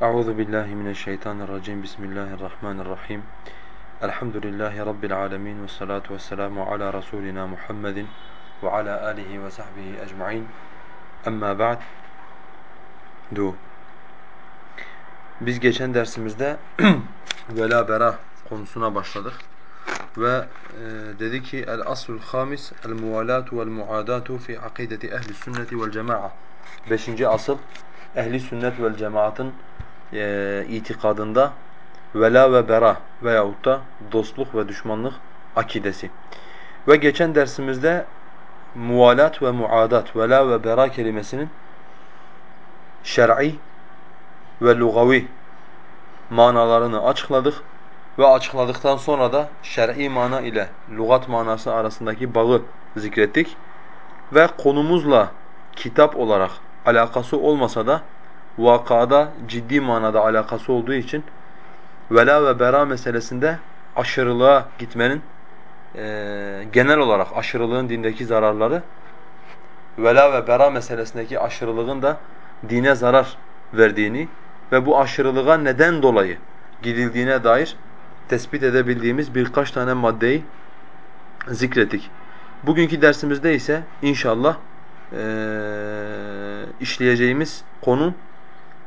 Euzu billahi mineşşeytanirracim. Bismillahirrahmanirrahim. Elhamdülillahi rabbil alamin ve salatu vesselamu ala rasulina Muhammedin ve ala alihi ve sahbihi ecmaîn. Amma ba'd. Du. Biz geçen dersimizde vela bera konusuna başladık ve e, dedi ki el aslul hamis el muvalatu vel muadatu fi akideti ehli sünneti vel cemaa. Beşinci asıl ehli sünnet vel cemaatın e, itikadında vela ve bera veyahut da dostluk ve düşmanlık akidesi. Ve geçen dersimizde muvalat ve muadat, vela ve bera kelimesinin şer'i ve lugavi manalarını açıkladık ve açıkladıktan sonra da şer'i mana ile lugat manası arasındaki bağı zikrettik ve konumuzla kitap olarak alakası olmasa da vakada ciddi manada alakası olduğu için vela ve bera meselesinde aşırılığa gitmenin e, genel olarak aşırılığın dindeki zararları vela ve bera meselesindeki aşırılığın da dine zarar verdiğini ve bu aşırılığa neden dolayı gidildiğine dair tespit edebildiğimiz birkaç tane maddeyi zikrettik. Bugünkü dersimizde ise inşallah e, işleyeceğimiz konu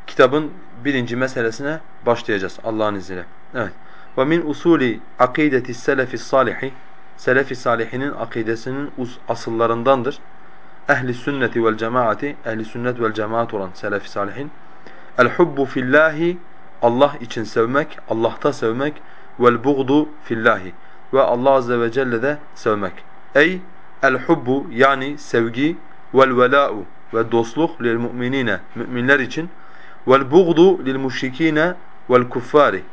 kitabın birinci meselesine başlayacağız Allah'ın izniyle. Evet. Ve min usuli akideti selefi salihi Selefi salihinin akidesinin asıllarındandır. Ehli sünneti vel cemaati, ehli sünnet vel cemaat olan selefi salihin. El hubbu fillahi Allah için sevmek, Allah'ta sevmek vel buğdu fillahi ve Allah azze ve celle de sevmek. Ey el hubbu yani sevgi vel vela'u ve dostluk lil mu'minine müminler için vel buğdu lil müşrikine vel kuffari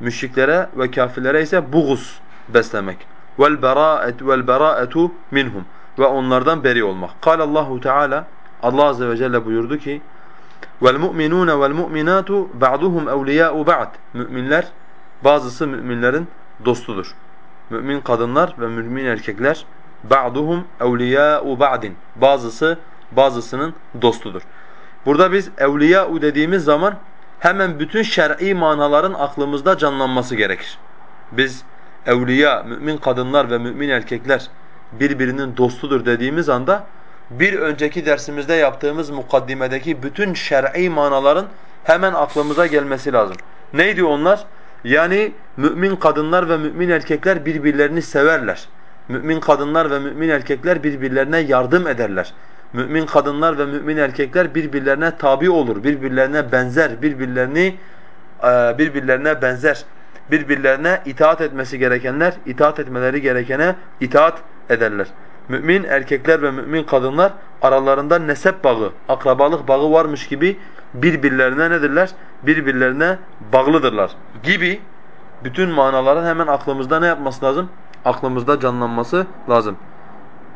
müşriklere ve kafirlere ise buğuz beslemek. Vel bera'et vel bera'etu minhum ve onlardan beri olmak. Kâle Allahu Teala Allah azze ve celle buyurdu ki: "Vel mu'minûne vel mu'minâtu ba'duhum evliyâ'u ba'd." Müminler bazısı müminlerin dostudur. Mümin kadınlar ve mümin erkekler ba'duhum evliyâ'u ba'din. Bazısı bazısının dostudur. Burada biz evliyâ'u dediğimiz zaman hemen bütün şer'i manaların aklımızda canlanması gerekir. Biz evliya, mümin kadınlar ve mümin erkekler birbirinin dostudur dediğimiz anda bir önceki dersimizde yaptığımız mukaddimedeki bütün şer'i manaların hemen aklımıza gelmesi lazım. Neydi onlar? Yani mümin kadınlar ve mümin erkekler birbirlerini severler. Mümin kadınlar ve mümin erkekler birbirlerine yardım ederler. Mümin kadınlar ve mümin erkekler birbirlerine tabi olur, birbirlerine benzer, birbirlerini e, birbirlerine benzer, birbirlerine itaat etmesi gerekenler itaat etmeleri gerekene itaat ederler. Mümin erkekler ve mümin kadınlar aralarında nesep bağı, akrabalık bağı varmış gibi birbirlerine nedirler? Birbirlerine bağlıdırlar gibi bütün manaların hemen aklımızda ne yapması lazım? Aklımızda canlanması lazım.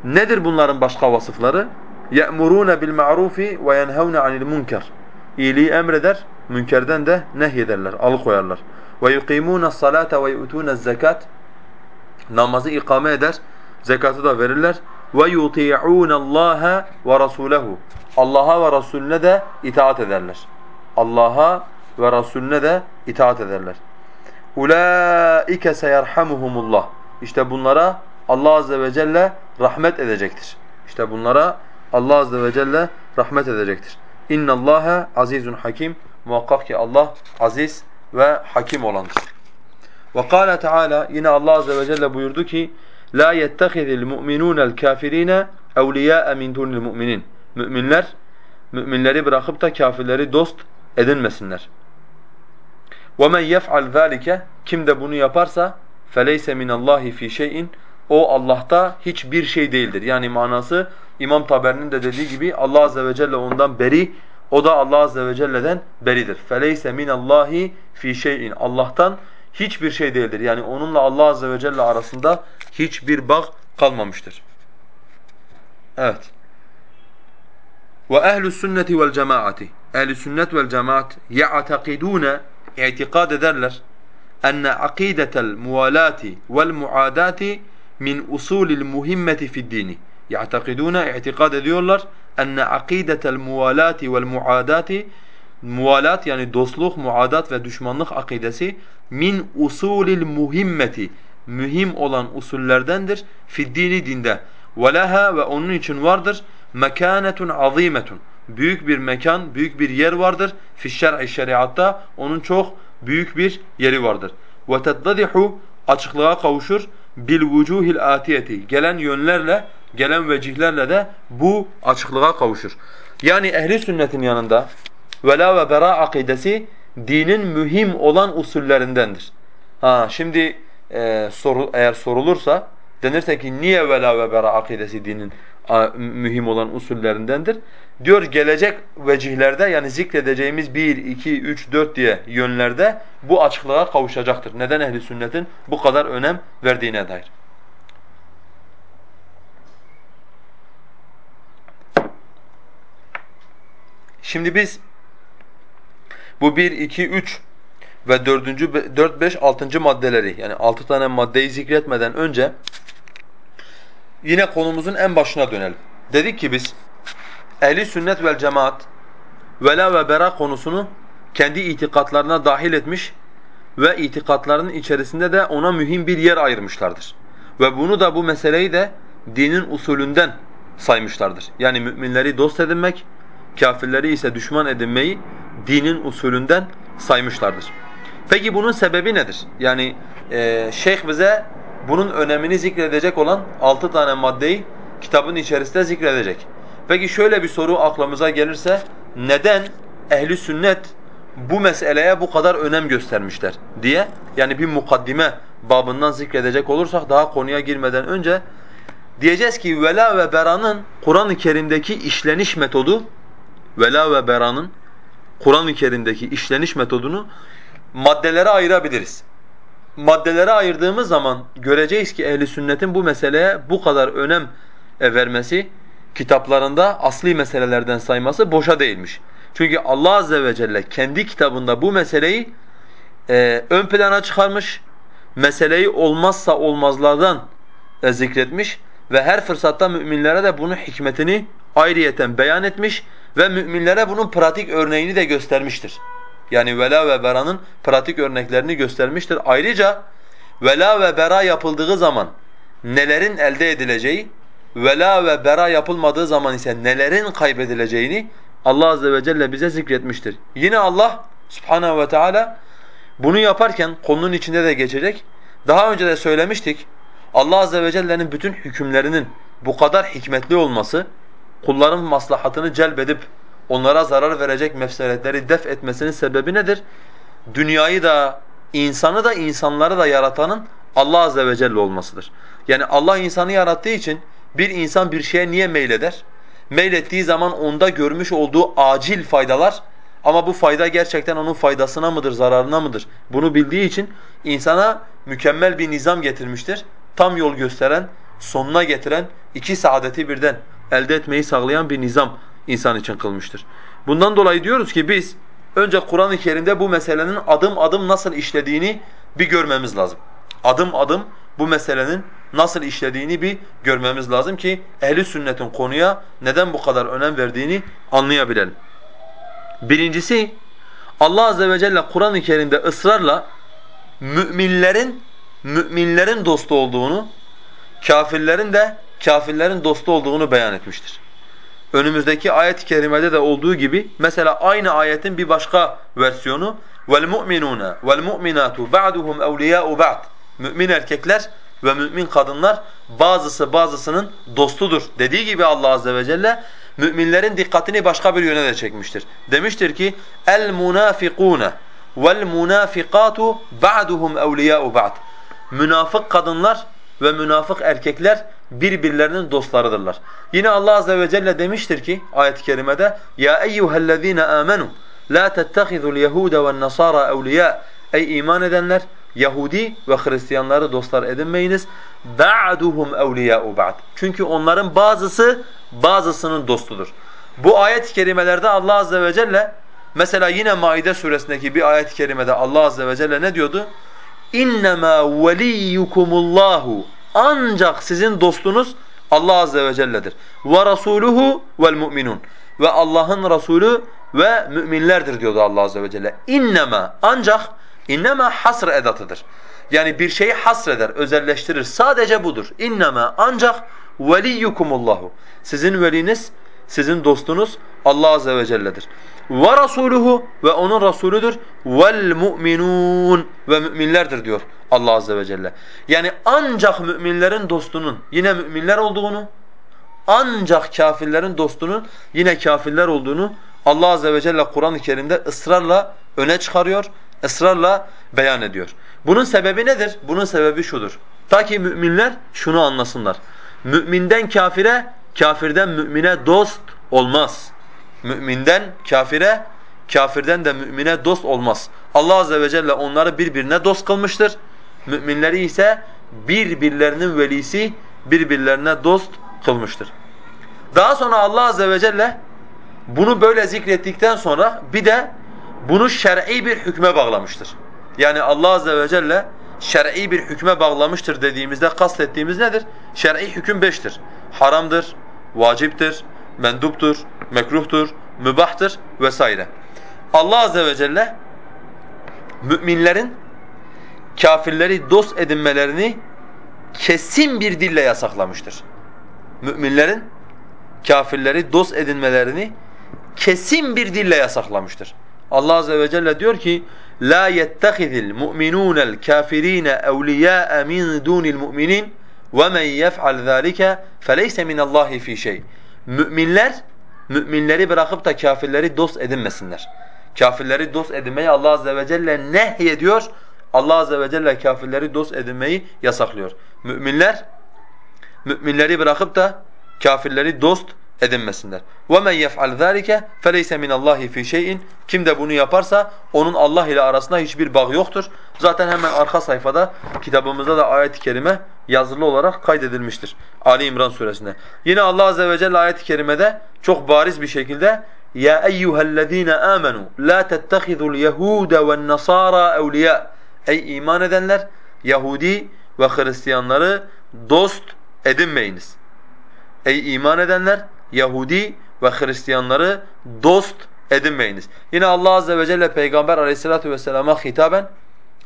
Nedir bunların başka vasıfları? يَأْمُرُونَ بِالْمَعْرُوفِ وَيَنْهَوْنَ عَنِ الْمُنْكَرِ İyiliği emreder, münkerden de nehyederler, alıkoyarlar. وَيُقِيمُونَ الصَّلَاةَ وَيُؤْتُونَ الزَّكَاةِ Namazı ikame eder, zekatı da verirler. وَيُطِيعُونَ اللّٰهَ وَرَسُولَهُ Allah'a ve Resulüne de itaat ederler. Allah'a ve Resulüne de itaat ederler. اُولَٰئِكَ سَيَرْحَمُهُمُ اللّٰهِ İşte bunlara Allah Azze ve Celle rahmet edecektir. İşte bunlara Allah azze ve celle rahmet edecektir. İnna Allaha azizun hakim. Muhakkak ki Allah aziz ve hakim olandır. Ve kâle Teala yine Allah azze ve celle buyurdu ki: La yettehizil mu'minûnel kâfirîne evliyâ'e min dunil mu'minin. Müminler müminleri bırakıp da kafirleri dost edinmesinler. وَمَنْ يَفْعَلْ ذَٰلِكَ Kim de bunu yaparsa فَلَيْسَ مِنَ اللّٰهِ ف۪ي شَيْءٍ O Allah'ta hiçbir şey değildir. Yani manası İmam Taberi'nin de dediği gibi Allah azze ve celle ondan beri, o da Allah azze ve celle'den beridir. فَلَيْسَ مِنَ اللّٰهِ ف۪ي şeyin Allah'tan hiçbir şey değildir. Yani onunla Allah azze ve celle arasında hiçbir bağ kalmamıştır. Evet. Ve ehlu sünneti vel cemaati. Ehli sünnet vel cemaat ya'takidune itikad ederler enne akidetel muvalati vel muadati min usulil muhimmeti fid dini. يعتقدون اعتقاد ediyorlar enne akidetel muvalati vel muadati muvalat yani dostluk, muadat ve düşmanlık akidesi min usulil muhimmeti mühim olan usullerdendir fi dini dinde. Velaha ve onun için vardır mekanetun azimetun. Büyük bir mekan, büyük bir yer vardır. Fi şer'i şeriatta onun çok büyük bir yeri vardır. Ve teddadihu açıklığa kavuşur bil vucuhil atiyeti. Gelen yönlerle, gelen vecihlerle de bu açıklığa kavuşur. Yani ehli sünnetin yanında vela ve bera akidesi dinin mühim olan usullerindendir. Ha şimdi e, soru eğer sorulursa denirse ki niye vela ve bera akidesi dinin a, mühim olan usullerindendir? Diyor gelecek vecihlerde yani zikredeceğimiz 1, 2, 3, 4 diye yönlerde bu açıklığa kavuşacaktır. Neden ehli sünnetin bu kadar önem verdiğine dair. Şimdi biz bu 1, 2, 3 ve 4. 4, 5, 6. maddeleri yani 6 tane maddeyi zikretmeden önce yine konumuzun en başına dönelim. Dedik ki biz ehli sünnet vel cemaat vela ve bera konusunu kendi itikatlarına dahil etmiş ve itikatlarının içerisinde de ona mühim bir yer ayırmışlardır. Ve bunu da bu meseleyi de dinin usulünden saymışlardır. Yani müminleri dost edinmek, kafirleri ise düşman edinmeyi dinin usulünden saymışlardır. Peki bunun sebebi nedir? Yani e, şeyh bize bunun önemini zikredecek olan altı tane maddeyi kitabın içerisinde zikredecek. Peki şöyle bir soru aklımıza gelirse neden ehli sünnet bu meseleye bu kadar önem göstermişler diye yani bir mukaddime babından zikredecek olursak daha konuya girmeden önce diyeceğiz ki vela ve beranın Kur'an-ı Kerim'deki işleniş metodu vela ve beranın Kur'an-ı Kerim'deki işleniş metodunu maddelere ayırabiliriz. Maddelere ayırdığımız zaman göreceğiz ki ehli sünnetin bu meseleye bu kadar önem e, vermesi, kitaplarında asli meselelerden sayması boşa değilmiş. Çünkü Allah azze ve celle kendi kitabında bu meseleyi e, ön plana çıkarmış, meseleyi olmazsa olmazlardan e, zikretmiş ve her fırsatta müminlere de bunun hikmetini ayrıyeten beyan etmiş ve müminlere bunun pratik örneğini de göstermiştir. Yani vela ve beranın pratik örneklerini göstermiştir. Ayrıca vela ve bera yapıldığı zaman nelerin elde edileceği, vela ve bera yapılmadığı zaman ise nelerin kaybedileceğini Allah azze ve celle bize zikretmiştir. Yine Allah subhanahu ve teala bunu yaparken konunun içinde de geçecek. Daha önce de söylemiştik. Allah azze ve celle'nin bütün hükümlerinin bu kadar hikmetli olması, kulların maslahatını celbedip onlara zarar verecek mefseletleri def etmesinin sebebi nedir? Dünyayı da, insanı da, insanları da yaratanın Allah azze ve celle olmasıdır. Yani Allah insanı yarattığı için bir insan bir şeye niye meyleder? Meylettiği zaman onda görmüş olduğu acil faydalar ama bu fayda gerçekten onun faydasına mıdır, zararına mıdır? Bunu bildiği için insana mükemmel bir nizam getirmiştir. Tam yol gösteren, sonuna getiren, iki saadeti birden elde etmeyi sağlayan bir nizam insan için kılmıştır. Bundan dolayı diyoruz ki biz önce Kur'an-ı Kerim'de bu meselenin adım adım nasıl işlediğini bir görmemiz lazım. Adım adım bu meselenin nasıl işlediğini bir görmemiz lazım ki ehli sünnetin konuya neden bu kadar önem verdiğini anlayabilelim. Birincisi Allah azze ve celle Kur'an-ı Kerim'de ısrarla müminlerin müminlerin dostu olduğunu, kafirlerin de kafirlerin dostu olduğunu beyan etmiştir. Önümüzdeki ayet-i kerimede de olduğu gibi mesela aynı ayetin bir başka versiyonu وَالْمُؤْمِنُونَ وَالْمُؤْمِنَاتُ بَعْدُهُمْ اَوْلِيَاءُ بَعْدٍ Mümin erkekler ve mümin kadınlar bazısı bazısının dostudur dediği gibi Allah azze ve celle müminlerin dikkatini başka bir yöne de çekmiştir. Demiştir ki el munafikune vel munafikatu ba'duhum evliya'u ba'd. Münafık kadınlar ve münafık erkekler birbirlerinin dostlarıdırlar. Yine Allah azze ve celle demiştir ki ayet-i kerimede ya eyyuhellezine amenu la tettehizul yehuda ven nasara evliya ey iman edenler Yahudi ve Hristiyanları dostlar edinmeyiniz. Ba'duhum evliya'u ba'd. Çünkü onların bazısı bazısının dostudur. Bu ayet-i kerimelerde Allah azze ve celle mesela yine Maide suresindeki bir ayet-i kerimede Allah azze ve celle ne diyordu? İnnemâ veliyyukumullahu ancak sizin dostunuz Allah azze ve celle'dir. Vel mu'minun. Ve Allah'ın Resulü ve müminlerdir diyordu Allah azze ve celle. İnnema ancak innema hasr edatıdır. Yani bir şeyi hasreder, özelleştirir. Sadece budur. İnnema ancak veliyukumullahu. Sizin veliniz, sizin dostunuz Allah azze ve celle'dir. Ve rasuluhu ve onun rasulüdür. Vel mu'minun ve müminlerdir diyor Allah azze ve celle. Yani ancak müminlerin dostunun yine müminler olduğunu, ancak kafirlerin dostunun yine kafirler olduğunu Allah azze ve celle Kur'an-ı Kerim'de ısrarla öne çıkarıyor, ısrarla beyan ediyor. Bunun sebebi nedir? Bunun sebebi şudur. Ta ki müminler şunu anlasınlar. Müminden kafire, kafirden mümine dost olmaz. Müminden kafire, kafirden de mümine dost olmaz. Allah azze ve celle onları birbirine dost kılmıştır. Müminleri ise birbirlerinin velisi, birbirlerine dost kılmıştır. Daha sonra Allah azze ve celle bunu böyle zikrettikten sonra bir de bunu şer'i bir hükme bağlamıştır. Yani Allah azze ve celle şer'i bir hükme bağlamıştır dediğimizde kastettiğimiz nedir? Şer'i hüküm beştir. Haramdır, vaciptir, menduptur, mekruhtur, mübahtır vesaire. Allah azze ve celle müminlerin kafirleri dost edinmelerini kesin bir dille yasaklamıştır. Müminlerin kafirleri dost edinmelerini kesin bir dille yasaklamıştır. Allah azze ve celle diyor ki: "La yettehizil mu'minunel kafirine evliya min dunil mu'minin ve men yef'al zalika feleyse minallahi fi şey." Müminler müminleri bırakıp da kafirleri dost edinmesinler. Kafirleri dost edinmeyi Allah azze ve celle nehyediyor. Allah azze ve celle kafirleri dost edinmeyi yasaklıyor. Müminler müminleri bırakıp da kafirleri dost edinmesinler. وَمَنْ يَفْعَلْ ذَٰلِكَ فَلَيْسَ مِنَ اللّٰهِ فِي شَيْءٍ Kim de bunu yaparsa onun Allah ile arasında hiçbir bağ yoktur. Zaten hemen arka sayfada kitabımızda da ayet-i kerime yazılı olarak kaydedilmiştir. Ali İmran suresinde. Yine Allah azze ve celle ayet-i kerimede çok bariz bir şekilde ya eyyuhellezine amenu la tettehizul yehuda ven nasara evliya Ey iman edenler Yahudi ve Hristiyanları dost edinmeyiniz. Ey iman edenler Yahudi ve Hristiyanları dost edinmeyiniz. Yine Allah azze ve celle Peygamber Aleyhissalatu vesselam'a hitaben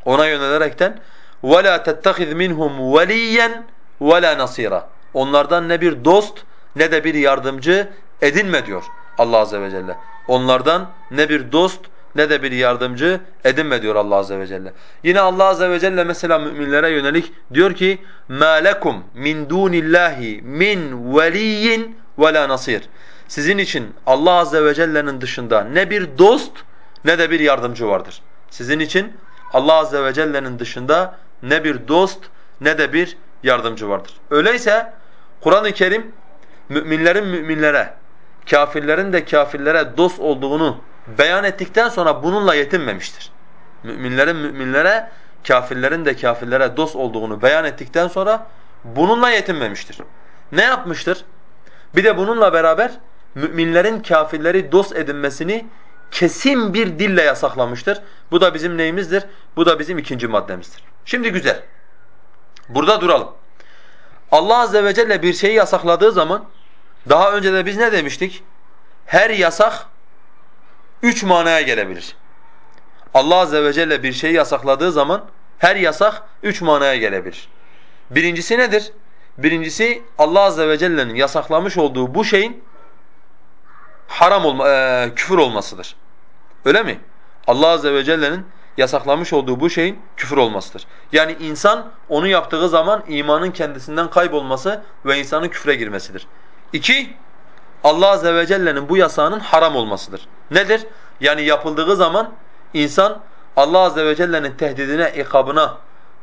ona yönelerekten وَلَا تَتَّخِذْ مِنْهُمْ وَلِيًّا وَلَا نَصِيرًا Onlardan ne bir dost ne de bir yardımcı edinme diyor Allah azze ve celle. Onlardan ne bir dost ne de bir yardımcı edinme diyor Allah azze ve celle. Yine Allah azze ve celle mesela müminlere yönelik diyor ki مَا لَكُمْ مِنْ دُونِ اللّٰهِ مِنْ ve la. Sizin için Allah azze ve celle'nin dışında ne bir dost ne de bir yardımcı vardır. Sizin için Allah azze ve celle'nin dışında ne bir dost ne de bir yardımcı vardır. Öyleyse Kur'an-ı Kerim müminlerin müminlere, kafirlerin de kafirlere dost olduğunu beyan ettikten sonra bununla yetinmemiştir. Müminlerin müminlere, kafirlerin de kafirlere dost olduğunu beyan ettikten sonra bununla yetinmemiştir. Ne yapmıştır? Bir de bununla beraber müminlerin kafirleri dost edinmesini kesin bir dille yasaklamıştır. Bu da bizim neyimizdir? Bu da bizim ikinci maddemizdir. Şimdi güzel. Burada duralım. Allah azze ve celle bir şeyi yasakladığı zaman daha önce de biz ne demiştik? Her yasak üç manaya gelebilir. Allah azze ve celle bir şeyi yasakladığı zaman her yasak üç manaya gelebilir. Birincisi nedir? Birincisi Allah azze ve celle'nin yasaklamış olduğu bu şeyin haram olma, e, küfür olmasıdır. Öyle mi? Allah azze ve celle'nin yasaklamış olduğu bu şeyin küfür olmasıdır. Yani insan onu yaptığı zaman imanın kendisinden kaybolması ve insanın küfre girmesidir. İki, Allah azze ve celle'nin bu yasağının haram olmasıdır. Nedir? Yani yapıldığı zaman insan Allah azze ve celle'nin tehdidine, ikabına,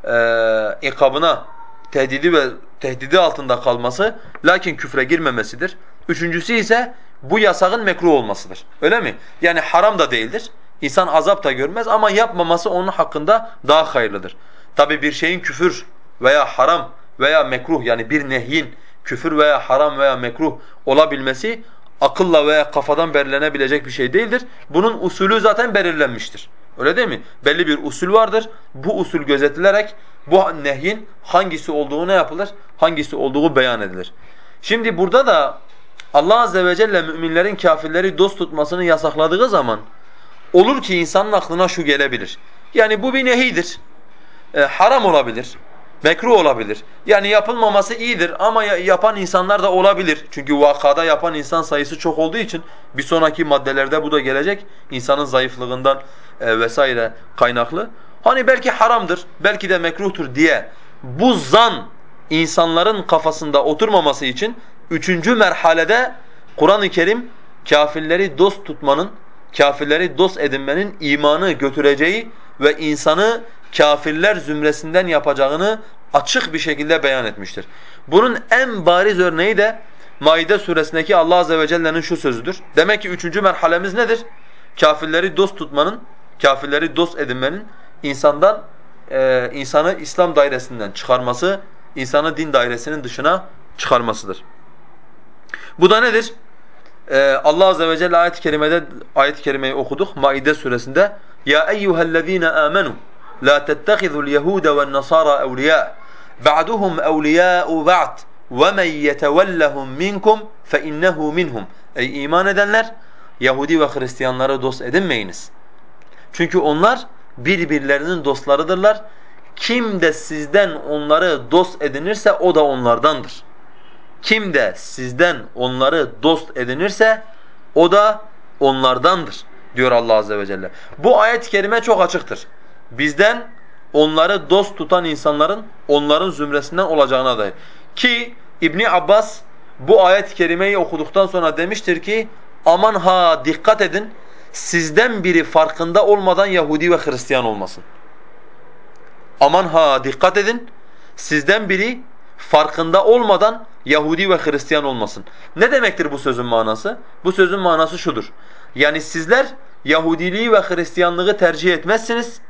e, ikabına, tehdidi ve tehdidi altında kalması lakin küfre girmemesidir. Üçüncüsü ise bu yasağın mekruh olmasıdır. Öyle mi? Yani haram da değildir. İnsan azap da görmez ama yapmaması onun hakkında daha hayırlıdır. Tabi bir şeyin küfür veya haram veya mekruh yani bir nehyin küfür veya haram veya mekruh olabilmesi akılla veya kafadan belirlenebilecek bir şey değildir. Bunun usulü zaten belirlenmiştir. Öyle değil mi? Belli bir usul vardır. Bu usul gözetilerek bu nehyin hangisi olduğu ne yapılır? Hangisi olduğu beyan edilir. Şimdi burada da Allah azze ve celle müminlerin kafirleri dost tutmasını yasakladığı zaman olur ki insanın aklına şu gelebilir. Yani bu bir nehidir. E, haram olabilir. Mekruh olabilir. Yani yapılmaması iyidir ama yapan insanlar da olabilir. Çünkü vakada yapan insan sayısı çok olduğu için bir sonraki maddelerde bu da gelecek. İnsanın zayıflığından e, vesaire kaynaklı. Hani belki haramdır, belki de mekruhtur diye bu zan insanların kafasında oturmaması için üçüncü merhalede Kur'an-ı Kerim kafirleri dost tutmanın, kafirleri dost edinmenin imanı götüreceği ve insanı kafirler zümresinden yapacağını açık bir şekilde beyan etmiştir. Bunun en bariz örneği de Maide suresindeki Allah azze ve celle'nin şu sözüdür. Demek ki üçüncü merhalemiz nedir? Kafirleri dost tutmanın, kafirleri dost edinmenin insandan e, insanı İslam dairesinden çıkarması, insanı din dairesinin dışına çıkarmasıdır. Bu da nedir? Ee, Allah azze ve celle ayet-i kerimede ayet-i kerimeyi okuduk Maide suresinde. Amenu la tettehizul yehude ven nasara evliya ba'duhum evliya'u ba'd ve men yetevellahum minkum fe innehu minhum. Ey iman edenler Yahudi ve Hristiyanları dost edinmeyiniz. Çünkü onlar birbirlerinin dostlarıdırlar. Kim de sizden onları dost edinirse o da onlardandır. Kim de sizden onları dost edinirse o da onlardandır diyor Allah azze ve celle. Bu ayet-i kerime çok açıktır. Bizden onları dost tutan insanların onların zümresinden olacağına dair. Ki İbni Abbas bu ayet-i kerimeyi okuduktan sonra demiştir ki aman ha dikkat edin sizden biri farkında olmadan Yahudi ve Hristiyan olmasın. Aman ha dikkat edin sizden biri farkında olmadan Yahudi ve Hristiyan olmasın. Ne demektir bu sözün manası? Bu sözün manası şudur. Yani sizler Yahudiliği ve Hristiyanlığı tercih etmezsiniz.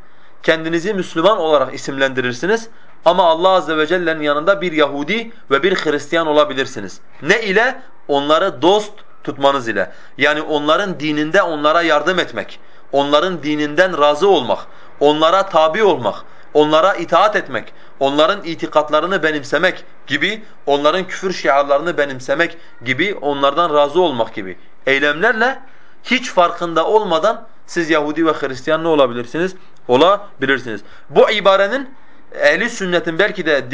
Kendinizi Müslüman olarak isimlendirirsiniz. Ama Allah azze ve celle'nin yanında bir Yahudi ve bir Hristiyan olabilirsiniz. Ne ile? Onları dost tutmanız ile. Yani onların dininde onlara yardım etmek, onların dininden razı olmak, onlara tabi olmak, onlara itaat etmek, onların itikatlarını benimsemek gibi, onların küfür şiarlarını benimsemek gibi, onlardan razı olmak gibi eylemlerle hiç farkında olmadan siz Yahudi ve Hristiyan ne olabilirsiniz? Olabilirsiniz. Bu ibarenin ehli sünnetin belki de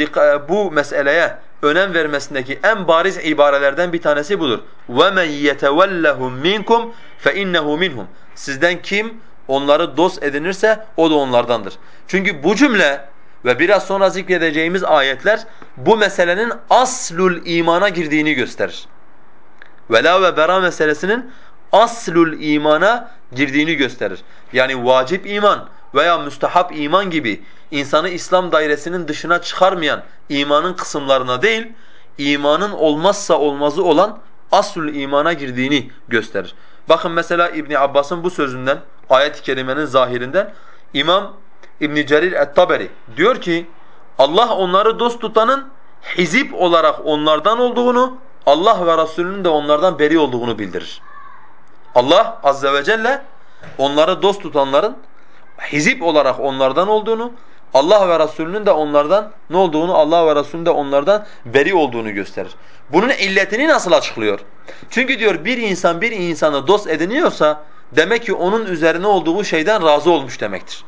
bu meseleye önem vermesindeki en bariz ibarelerden bir tanesi budur. وَمَنْ يَتَوَلَّهُمْ مِنْكُمْ فَاِنَّهُ مِنْهُمْ Sizden kim onları dost edinirse o da onlardandır. Çünkü bu cümle ve biraz sonra zikredeceğimiz ayetler bu meselenin aslul imana girdiğini gösterir. Vela ve bera meselesinin aslul imana girdiğini gösterir. Yani vacip iman veya müstehap iman gibi insanı İslam dairesinin dışına çıkarmayan imanın kısımlarına değil, imanın olmazsa olmazı olan aslul imana girdiğini gösterir. Bakın mesela İbn Abbas'ın bu sözünden, ayet-i kerimenin zahirinden İmam İbn Cerir et-Taberi diyor ki Allah onları dost tutanın hizip olarak onlardan olduğunu, Allah ve Resulünün de onlardan beri olduğunu bildirir. Allah azze ve celle onları dost tutanların hizip olarak onlardan olduğunu, Allah ve Resulünün de onlardan ne olduğunu, Allah ve Resulünün de onlardan beri olduğunu gösterir. Bunun illetini nasıl açıklıyor? Çünkü diyor bir insan bir insanı dost ediniyorsa demek ki onun üzerine olduğu şeyden razı olmuş demektir.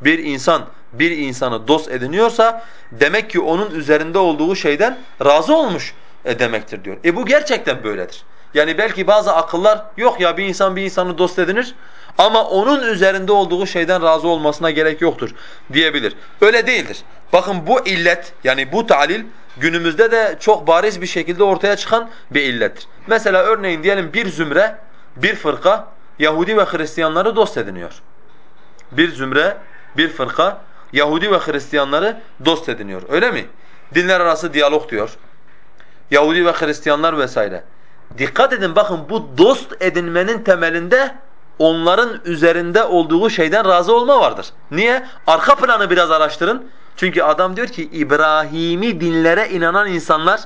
Bir insan bir insanı dost ediniyorsa demek ki onun üzerinde olduğu şeyden razı olmuş e, demektir diyor. E bu gerçekten böyledir. Yani belki bazı akıllar yok ya bir insan bir insanı dost edinir ama onun üzerinde olduğu şeyden razı olmasına gerek yoktur diyebilir. Öyle değildir. Bakın bu illet yani bu talil günümüzde de çok bariz bir şekilde ortaya çıkan bir illettir. Mesela örneğin diyelim bir zümre, bir fırka Yahudi ve Hristiyanları dost ediniyor. Bir zümre, bir fırka Yahudi ve Hristiyanları dost ediniyor. Öyle mi? Dinler arası diyalog diyor. Yahudi ve Hristiyanlar vesaire. Dikkat edin bakın bu dost edinmenin temelinde onların üzerinde olduğu şeyden razı olma vardır. Niye? Arka planı biraz araştırın. Çünkü adam diyor ki İbrahimi dinlere inanan insanlar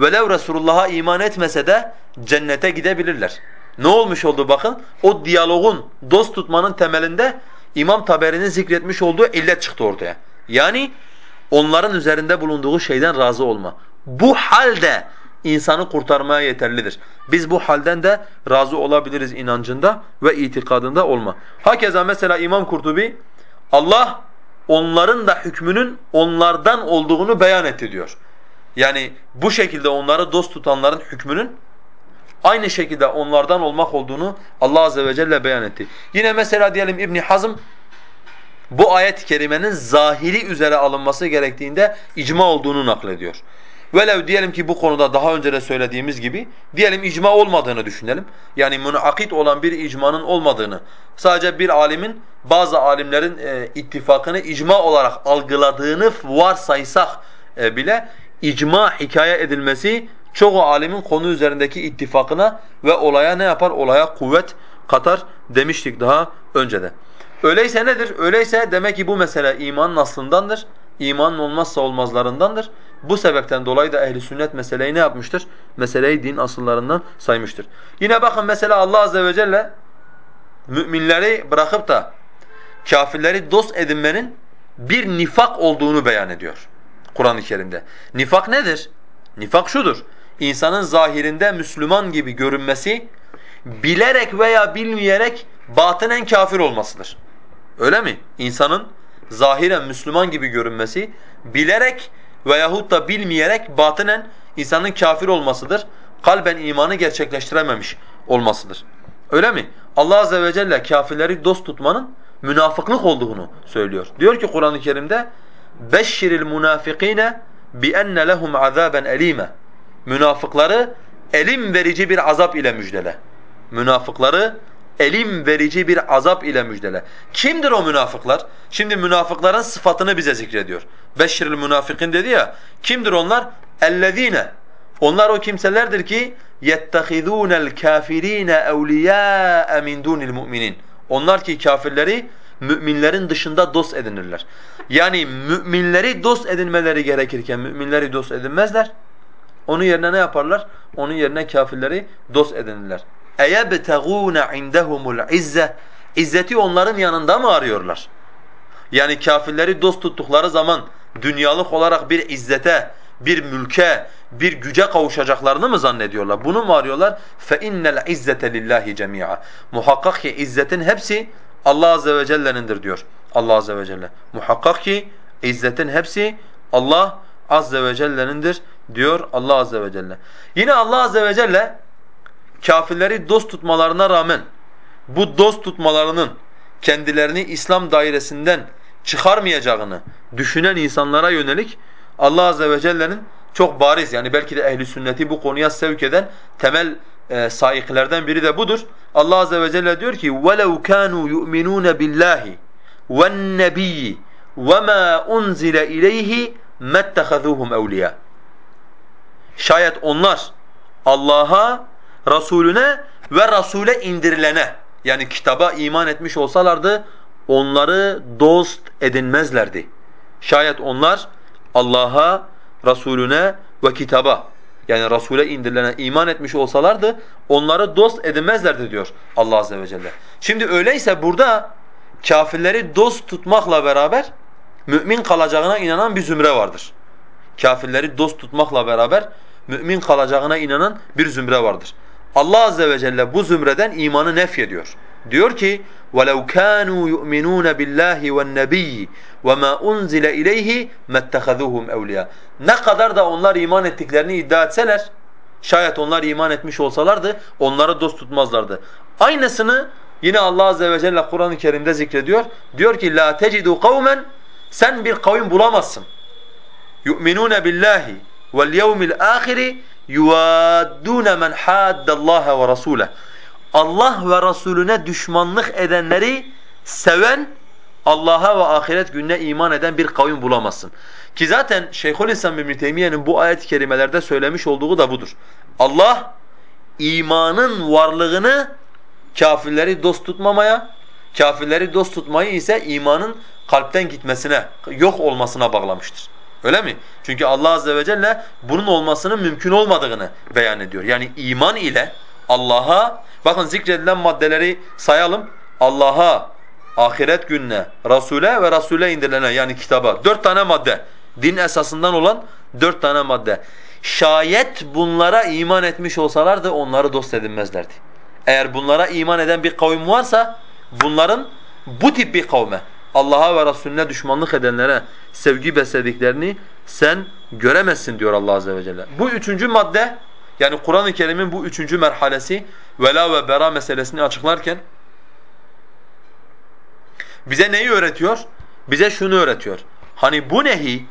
velev Resulullah'a iman etmese de cennete gidebilirler. Ne olmuş oldu bakın? O diyalogun, dost tutmanın temelinde İmam Taberi'nin zikretmiş olduğu illet çıktı ortaya. Yani onların üzerinde bulunduğu şeyden razı olma. Bu halde insanı kurtarmaya yeterlidir. Biz bu halden de razı olabiliriz inancında ve itikadında olma. Hakeza mesela İmam Kurtubi Allah onların da hükmünün onlardan olduğunu beyan etti diyor. Yani bu şekilde onları dost tutanların hükmünün aynı şekilde onlardan olmak olduğunu Allah azze ve celle beyan etti. Yine mesela diyelim İbn Hazm bu ayet-i kerimenin zahiri üzere alınması gerektiğinde icma olduğunu naklediyor. Velev diyelim ki bu konuda daha önce de söylediğimiz gibi diyelim icma olmadığını düşünelim. Yani münakit olan bir icmanın olmadığını, sadece bir alimin bazı alimlerin e, ittifakını icma olarak algıladığını varsaysak e, bile icma hikaye edilmesi çoğu alimin konu üzerindeki ittifakına ve olaya ne yapar? Olaya kuvvet katar demiştik daha önceden. Öyleyse nedir? Öyleyse demek ki bu mesele imanın aslındandır. İmanın olmazsa olmazlarındandır. Bu sebepten dolayı da ehli sünnet meseleyi ne yapmıştır? Meseleyi din asıllarından saymıştır. Yine bakın mesela Allah azze ve celle müminleri bırakıp da kafirleri dost edinmenin bir nifak olduğunu beyan ediyor Kur'an-ı Kerim'de. Nifak nedir? Nifak şudur. İnsanın zahirinde Müslüman gibi görünmesi, bilerek veya bilmeyerek batınen kafir olmasıdır. Öyle mi? İnsanın zahiren Müslüman gibi görünmesi, bilerek veyahut da bilmeyerek batınen insanın kafir olmasıdır. Kalben imanı gerçekleştirememiş olmasıdır. Öyle mi? Allah azze ve celle kafirleri dost tutmanın münafıklık olduğunu söylüyor. Diyor ki Kur'an-ı Kerim'de beşşiril munafikine bi enne lehum azaben elime. Münafıkları elim verici bir azap ile müjdele. Münafıkları elim verici bir azap ile müjdele. Kimdir o münafıklar? Şimdi münafıkların sıfatını bize zikrediyor Beşşiril münafikin dedi ya. Kimdir onlar? Ellezine. Onlar o kimselerdir ki يَتَّخِذُونَ الْكَافِر۪ينَ اَوْلِيَاءَ مِنْ دُونِ الْمُؤْمِنِينَ Onlar ki kafirleri müminlerin dışında dost edinirler. Yani müminleri dost edinmeleri gerekirken müminleri dost edinmezler. Onun yerine ne yaparlar? Onun yerine kafirleri dost edinirler. اَيَبْتَغُونَ عِنْدَهُمُ الْعِزَّةِ İzzeti onların yanında mı arıyorlar? Yani kafirleri dost tuttukları zaman dünyalık olarak bir izzete, bir mülke, bir güce kavuşacaklarını mı zannediyorlar? Bunu mu arıyorlar? فَاِنَّ الْعِزَّةَ لِلّٰهِ جَمِيعًا Muhakkak ki izzetin hepsi Allah Azze ve Celle'nindir diyor Allah Azze ve Celle. Muhakkak ki izzetin hepsi Allah Azze ve Celle'nindir diyor Allah Azze ve Celle. Yine Allah Azze ve Celle kafirleri dost tutmalarına rağmen bu dost tutmalarının kendilerini İslam dairesinden çıkarmayacağını düşünen insanlara yönelik Allah azze ve celle'nin çok bariz yani belki de ehli sünneti bu konuya sevk eden temel e, sayıklerden biri de budur. Allah azze ve celle diyor ki: "Velau kanu yu'minuna billahi ve'n-nebiyyi vema unzile ileyhi mettehazuhum evliya." Şayet onlar Allah'a, Resulüne ve Rasule indirilene yani kitaba iman etmiş olsalardı onları dost edinmezlerdi. Şayet onlar Allah'a, Resulüne ve kitaba yani Resul'e indirilene iman etmiş olsalardı onları dost edinmezlerdi diyor Allah azze ve celle. Şimdi öyleyse burada kafirleri dost tutmakla beraber mümin kalacağına inanan bir zümre vardır. Kafirleri dost tutmakla beraber mümin kalacağına inanan bir zümre vardır. Allah azze ve celle bu zümreden imanı nefyediyor. Diyor ki وَلَوْ كَانُوا يُؤْمِنُونَ بِاللّٰهِ وَالنَّبِيِّ وَمَا أُنْزِلَ اِلَيْهِ مَتَّخَذُوهُمْ اَوْلِيَا Ne kadar da onlar iman ettiklerini iddia etseler, şayet onlar iman etmiş olsalardı, onları dost tutmazlardı. Aynısını yine Allah Azze ve Celle Kur'an-ı Kerim'de zikrediyor. Diyor ki, لَا تَجِدُوا قَوْمًا Sen bir kavim bulamazsın. يُؤْمِنُونَ بِاللّٰهِ وَالْيَوْمِ الْآخِرِ يُوَادُّونَ مَنْ حَادَّ اللّٰهَ وَرَسُولَهُ Allah ve Resulüne düşmanlık edenleri seven, Allah'a ve ahiret gününe iman eden bir kavim bulamazsın. Ki zaten Şeyhülislam İbn Teymiyye'nin bu ayet-i kerimelerde söylemiş olduğu da budur. Allah imanın varlığını kafirleri dost tutmamaya, kafirleri dost tutmayı ise imanın kalpten gitmesine, yok olmasına bağlamıştır. Öyle mi? Çünkü Allah azze ve celle bunun olmasının mümkün olmadığını beyan ediyor. Yani iman ile Allah'a bakın zikredilen maddeleri sayalım. Allah'a, ahiret gününe, Rasule ve Rasule indirilene yani kitaba. Dört tane madde. Din esasından olan dört tane madde. Şayet bunlara iman etmiş olsalardı onları dost edinmezlerdi. Eğer bunlara iman eden bir kavim varsa bunların bu tip bir kavme Allah'a ve Resulüne düşmanlık edenlere sevgi beslediklerini sen göremezsin diyor Allah azze ve celle. Bu üçüncü madde yani Kur'an-ı Kerim'in bu üçüncü merhalesi vela ve bera meselesini açıklarken bize neyi öğretiyor? Bize şunu öğretiyor. Hani bu nehi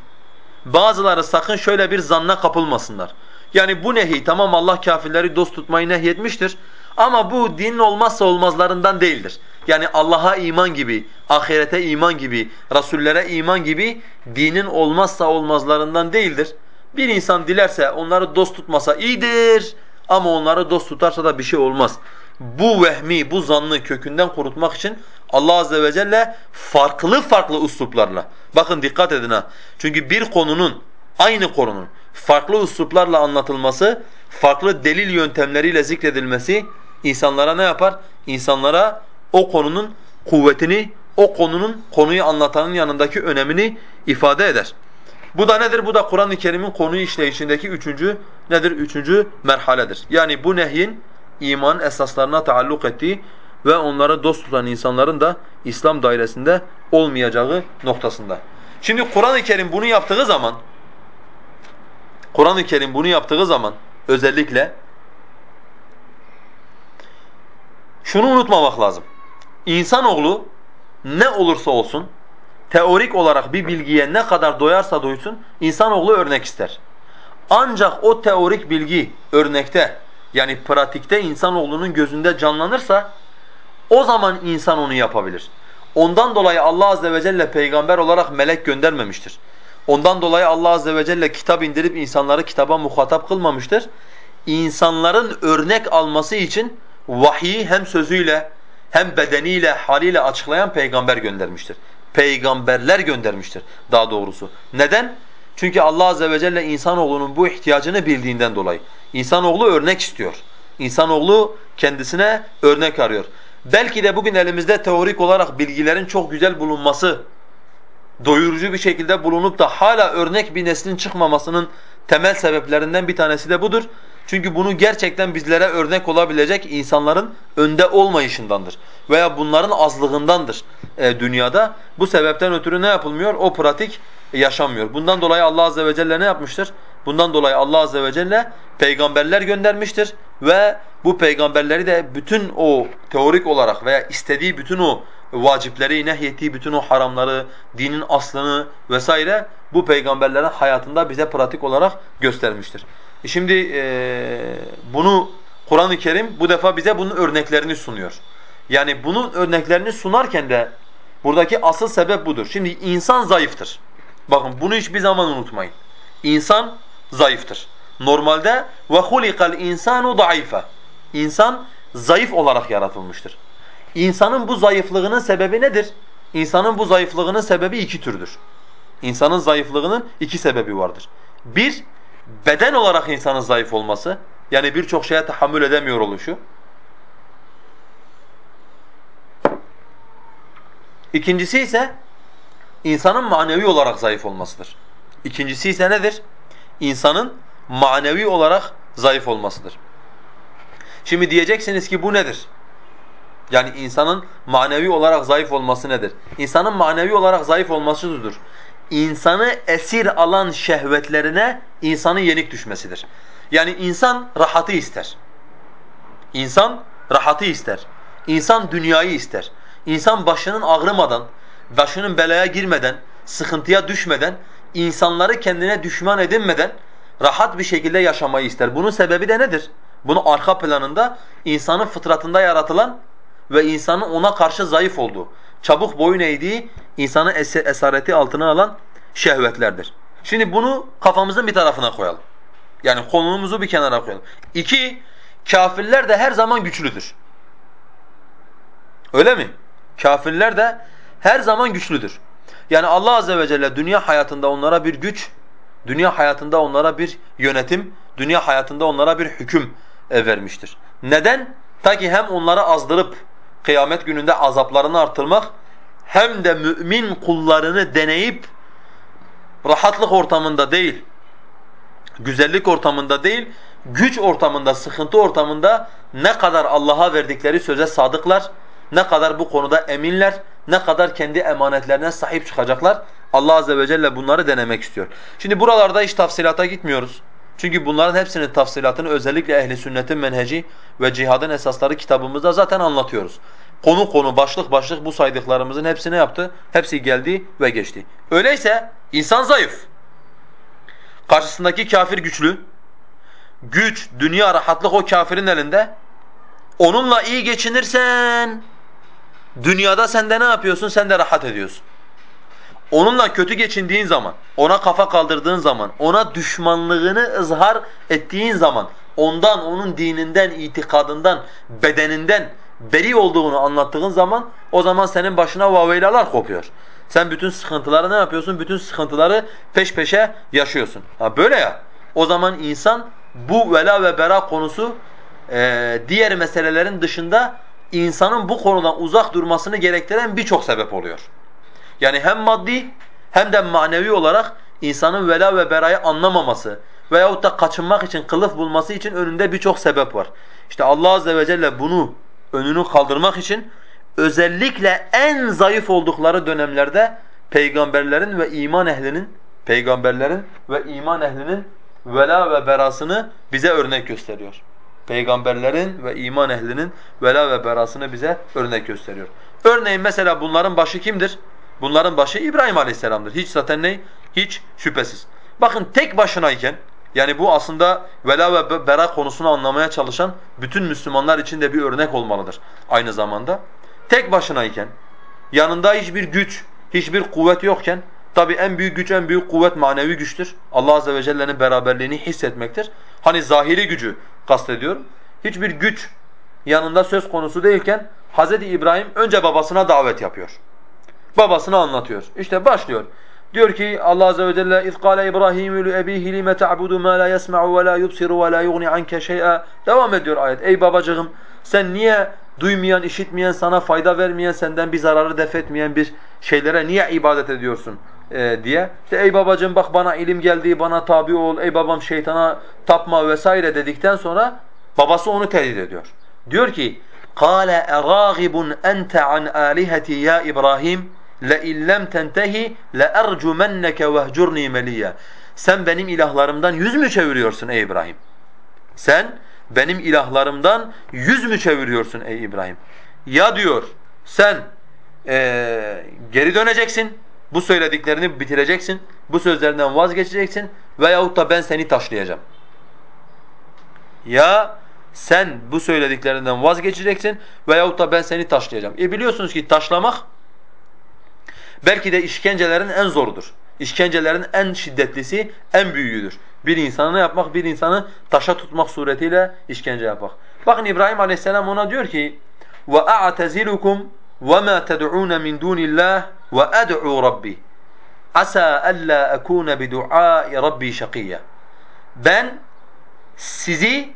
bazıları sakın şöyle bir zanna kapılmasınlar. Yani bu nehi tamam Allah kafirleri dost tutmayı nehyetmiştir ama bu dinin olmazsa olmazlarından değildir. Yani Allah'a iman gibi, ahirete iman gibi, rasullere iman gibi dinin olmazsa olmazlarından değildir. Bir insan dilerse onları dost tutmasa iyidir ama onları dost tutarsa da bir şey olmaz. Bu vehmi, bu zannı kökünden kurutmak için Allah azze ve celle farklı farklı üsluplarla. Bakın dikkat edin ha. Çünkü bir konunun, aynı konunun farklı üsluplarla anlatılması, farklı delil yöntemleriyle zikredilmesi insanlara ne yapar? İnsanlara o konunun kuvvetini, o konunun konuyu anlatanın yanındaki önemini ifade eder. Bu da nedir? Bu da Kur'an-ı Kerim'in konuyu işleyişindeki üçüncü nedir? Üçüncü merhaledir. Yani bu nehyin iman esaslarına taalluk ettiği ve onları dost tutan insanların da İslam dairesinde olmayacağı noktasında. Şimdi Kur'an-ı Kerim bunu yaptığı zaman Kur'an-ı Kerim bunu yaptığı zaman özellikle şunu unutmamak lazım. İnsanoğlu ne olursa olsun teorik olarak bir bilgiye ne kadar doyarsa doysun insanoğlu örnek ister. Ancak o teorik bilgi örnekte yani pratikte insanoğlunun gözünde canlanırsa o zaman insan onu yapabilir. Ondan dolayı Allah azze ve celle peygamber olarak melek göndermemiştir. Ondan dolayı Allah azze ve celle kitap indirip insanları kitaba muhatap kılmamıştır. İnsanların örnek alması için vahyi hem sözüyle hem bedeniyle, haliyle açıklayan peygamber göndermiştir. Peygamberler göndermiştir daha doğrusu. Neden? Çünkü Allah azze ve celle insanoğlunun bu ihtiyacını bildiğinden dolayı. İnsanoğlu örnek istiyor. İnsanoğlu kendisine örnek arıyor. Belki de bugün elimizde teorik olarak bilgilerin çok güzel bulunması, doyurucu bir şekilde bulunup da hala örnek bir neslin çıkmamasının temel sebeplerinden bir tanesi de budur. Çünkü bunu gerçekten bizlere örnek olabilecek insanların önde olmayışındandır. Veya bunların azlığındandır e, dünyada. Bu sebepten ötürü ne yapılmıyor? O pratik yaşanmıyor. Bundan dolayı Allah azze ve celle ne yapmıştır? Bundan dolayı Allah azze ve celle peygamberler göndermiştir ve bu peygamberleri de bütün o teorik olarak veya istediği bütün o vacipleri, nehyettiği bütün o haramları, dinin aslını vesaire bu peygamberlerin hayatında bize pratik olarak göstermiştir. E şimdi e, bunu Kur'an-ı Kerim bu defa bize bunun örneklerini sunuyor. Yani bunun örneklerini sunarken de buradaki asıl sebep budur. Şimdi insan zayıftır. Bakın bunu hiçbir zaman unutmayın. İnsan zayıftır. Normalde ve hulikal insanu zayıfa. İnsan zayıf olarak yaratılmıştır. İnsanın bu zayıflığının sebebi nedir? İnsanın bu zayıflığının sebebi iki türdür. İnsanın zayıflığının iki sebebi vardır. Bir, beden olarak insanın zayıf olması. Yani birçok şeye tahammül edemiyor oluşu. İkincisi ise insanın manevi olarak zayıf olmasıdır. İkincisi ise nedir? İnsanın manevi olarak zayıf olmasıdır. Şimdi diyeceksiniz ki bu nedir? Yani insanın manevi olarak zayıf olması nedir? İnsanın manevi olarak zayıf olması şudur. İnsanı esir alan şehvetlerine insanın yenik düşmesidir. Yani insan rahatı ister. İnsan rahatı ister. İnsan dünyayı ister. İnsan başının ağrımadan, başının belaya girmeden, sıkıntıya düşmeden, insanları kendine düşman edinmeden rahat bir şekilde yaşamayı ister. Bunun sebebi de nedir? Bunun arka planında insanın fıtratında yaratılan ve insanın ona karşı zayıf olduğu, çabuk boyun eğdiği, insanı es esareti altına alan şehvetlerdir. Şimdi bunu kafamızın bir tarafına koyalım. Yani konumuzu bir kenara koyalım. İki, kafirler de her zaman güçlüdür. Öyle mi? Kafirler de her zaman güçlüdür. Yani Allah azze ve celle dünya hayatında onlara bir güç, dünya hayatında onlara bir yönetim, dünya hayatında onlara bir hüküm e, vermiştir. Neden? Ta ki hem onları azdırıp kıyamet gününde azaplarını artırmak hem de mümin kullarını deneyip rahatlık ortamında değil, güzellik ortamında değil, güç ortamında, sıkıntı ortamında ne kadar Allah'a verdikleri söze sadıklar, ne kadar bu konuda eminler, ne kadar kendi emanetlerine sahip çıkacaklar. Allah azze ve celle bunları denemek istiyor. Şimdi buralarda hiç tafsilata gitmiyoruz. Çünkü bunların hepsinin tafsilatını özellikle ehli sünnetin menheci ve cihadın esasları kitabımızda zaten anlatıyoruz. Konu konu, başlık başlık bu saydıklarımızın hepsini yaptı. Hepsi geldi ve geçti. Öyleyse insan zayıf. Karşısındaki kafir güçlü. Güç, dünya, rahatlık o kafirin elinde. Onunla iyi geçinirsen dünyada sen de ne yapıyorsun? Sen de rahat ediyorsun. Onunla kötü geçindiğin zaman, ona kafa kaldırdığın zaman, ona düşmanlığını ızhar ettiğin zaman, ondan, onun dininden, itikadından, bedeninden beri olduğunu anlattığın zaman o zaman senin başına vaveylalar kopuyor. Sen bütün sıkıntıları ne yapıyorsun? Bütün sıkıntıları peş peşe yaşıyorsun. Ha böyle ya. O zaman insan bu vela ve bera konusu e, diğer meselelerin dışında insanın bu konudan uzak durmasını gerektiren birçok sebep oluyor. Yani hem maddi hem de manevi olarak insanın vela ve berayı anlamaması veyahut da kaçınmak için, kılıf bulması için önünde birçok sebep var. İşte Allah azze ve celle bunu önünü kaldırmak için özellikle en zayıf oldukları dönemlerde peygamberlerin ve iman ehlinin peygamberlerin ve iman ehlinin vela ve berasını bize örnek gösteriyor. Peygamberlerin ve iman ehlinin vela ve berasını bize örnek gösteriyor. Örneğin mesela bunların başı kimdir? Bunların başı İbrahim Aleyhisselam'dır. Hiç zaten ne? Hiç şüphesiz. Bakın tek başınayken yani bu aslında vela ve bera konusunu anlamaya çalışan bütün Müslümanlar için de bir örnek olmalıdır aynı zamanda. Tek başınayken, yanında hiçbir güç, hiçbir kuvvet yokken, tabi en büyük güç, en büyük kuvvet manevi güçtür. Allah Azze ve Celle'nin beraberliğini hissetmektir. Hani zahiri gücü kastediyorum. Hiçbir güç yanında söz konusu değilken Hz. İbrahim önce babasına davet yapıyor babasına anlatıyor. İşte başlıyor. Diyor ki Allah azze ve celle iz kâle İbrahim li ebîhi lime ta'budu ma la yesma'u ve la yubsiru ve la yughni anke şey'a. Devam ediyor ayet. Ey babacığım sen niye duymayan, işitmeyen, sana fayda vermeyen, senden bir zararı def etmeyen bir şeylere niye ibadet ediyorsun? e, diye. İşte ey babacığım bak bana ilim geldi, bana tabi ol, ey babam şeytana tapma vesaire dedikten sonra babası onu tehdit ediyor. Diyor ki: "Kâle erâgibun ente an âliheti ya İbrahim?" le illem tentehi le ercumenneke vehcurni meliye. Sen benim ilahlarımdan yüz mü çeviriyorsun ey İbrahim? Sen benim ilahlarımdan yüz mü çeviriyorsun ey İbrahim? Ya diyor sen ee, geri döneceksin, bu söylediklerini bitireceksin, bu sözlerinden vazgeçeceksin veyahut da ben seni taşlayacağım. Ya sen bu söylediklerinden vazgeçeceksin veyahut da ben seni taşlayacağım. E biliyorsunuz ki taşlamak Belki de işkencelerin en zorudur. İşkencelerin en şiddetlisi, en büyüğüdür. Bir insanı ne yapmak? Bir insanı taşa tutmak suretiyle işkence yapmak. Bakın İbrahim Aleyhisselam ona diyor ki: "Ve a'tazilukum ve ma ted'un min dunillah ve ad'u Rabbi. Asa alla akuna bi du'a'i Rabbi şakiyya." Ben sizi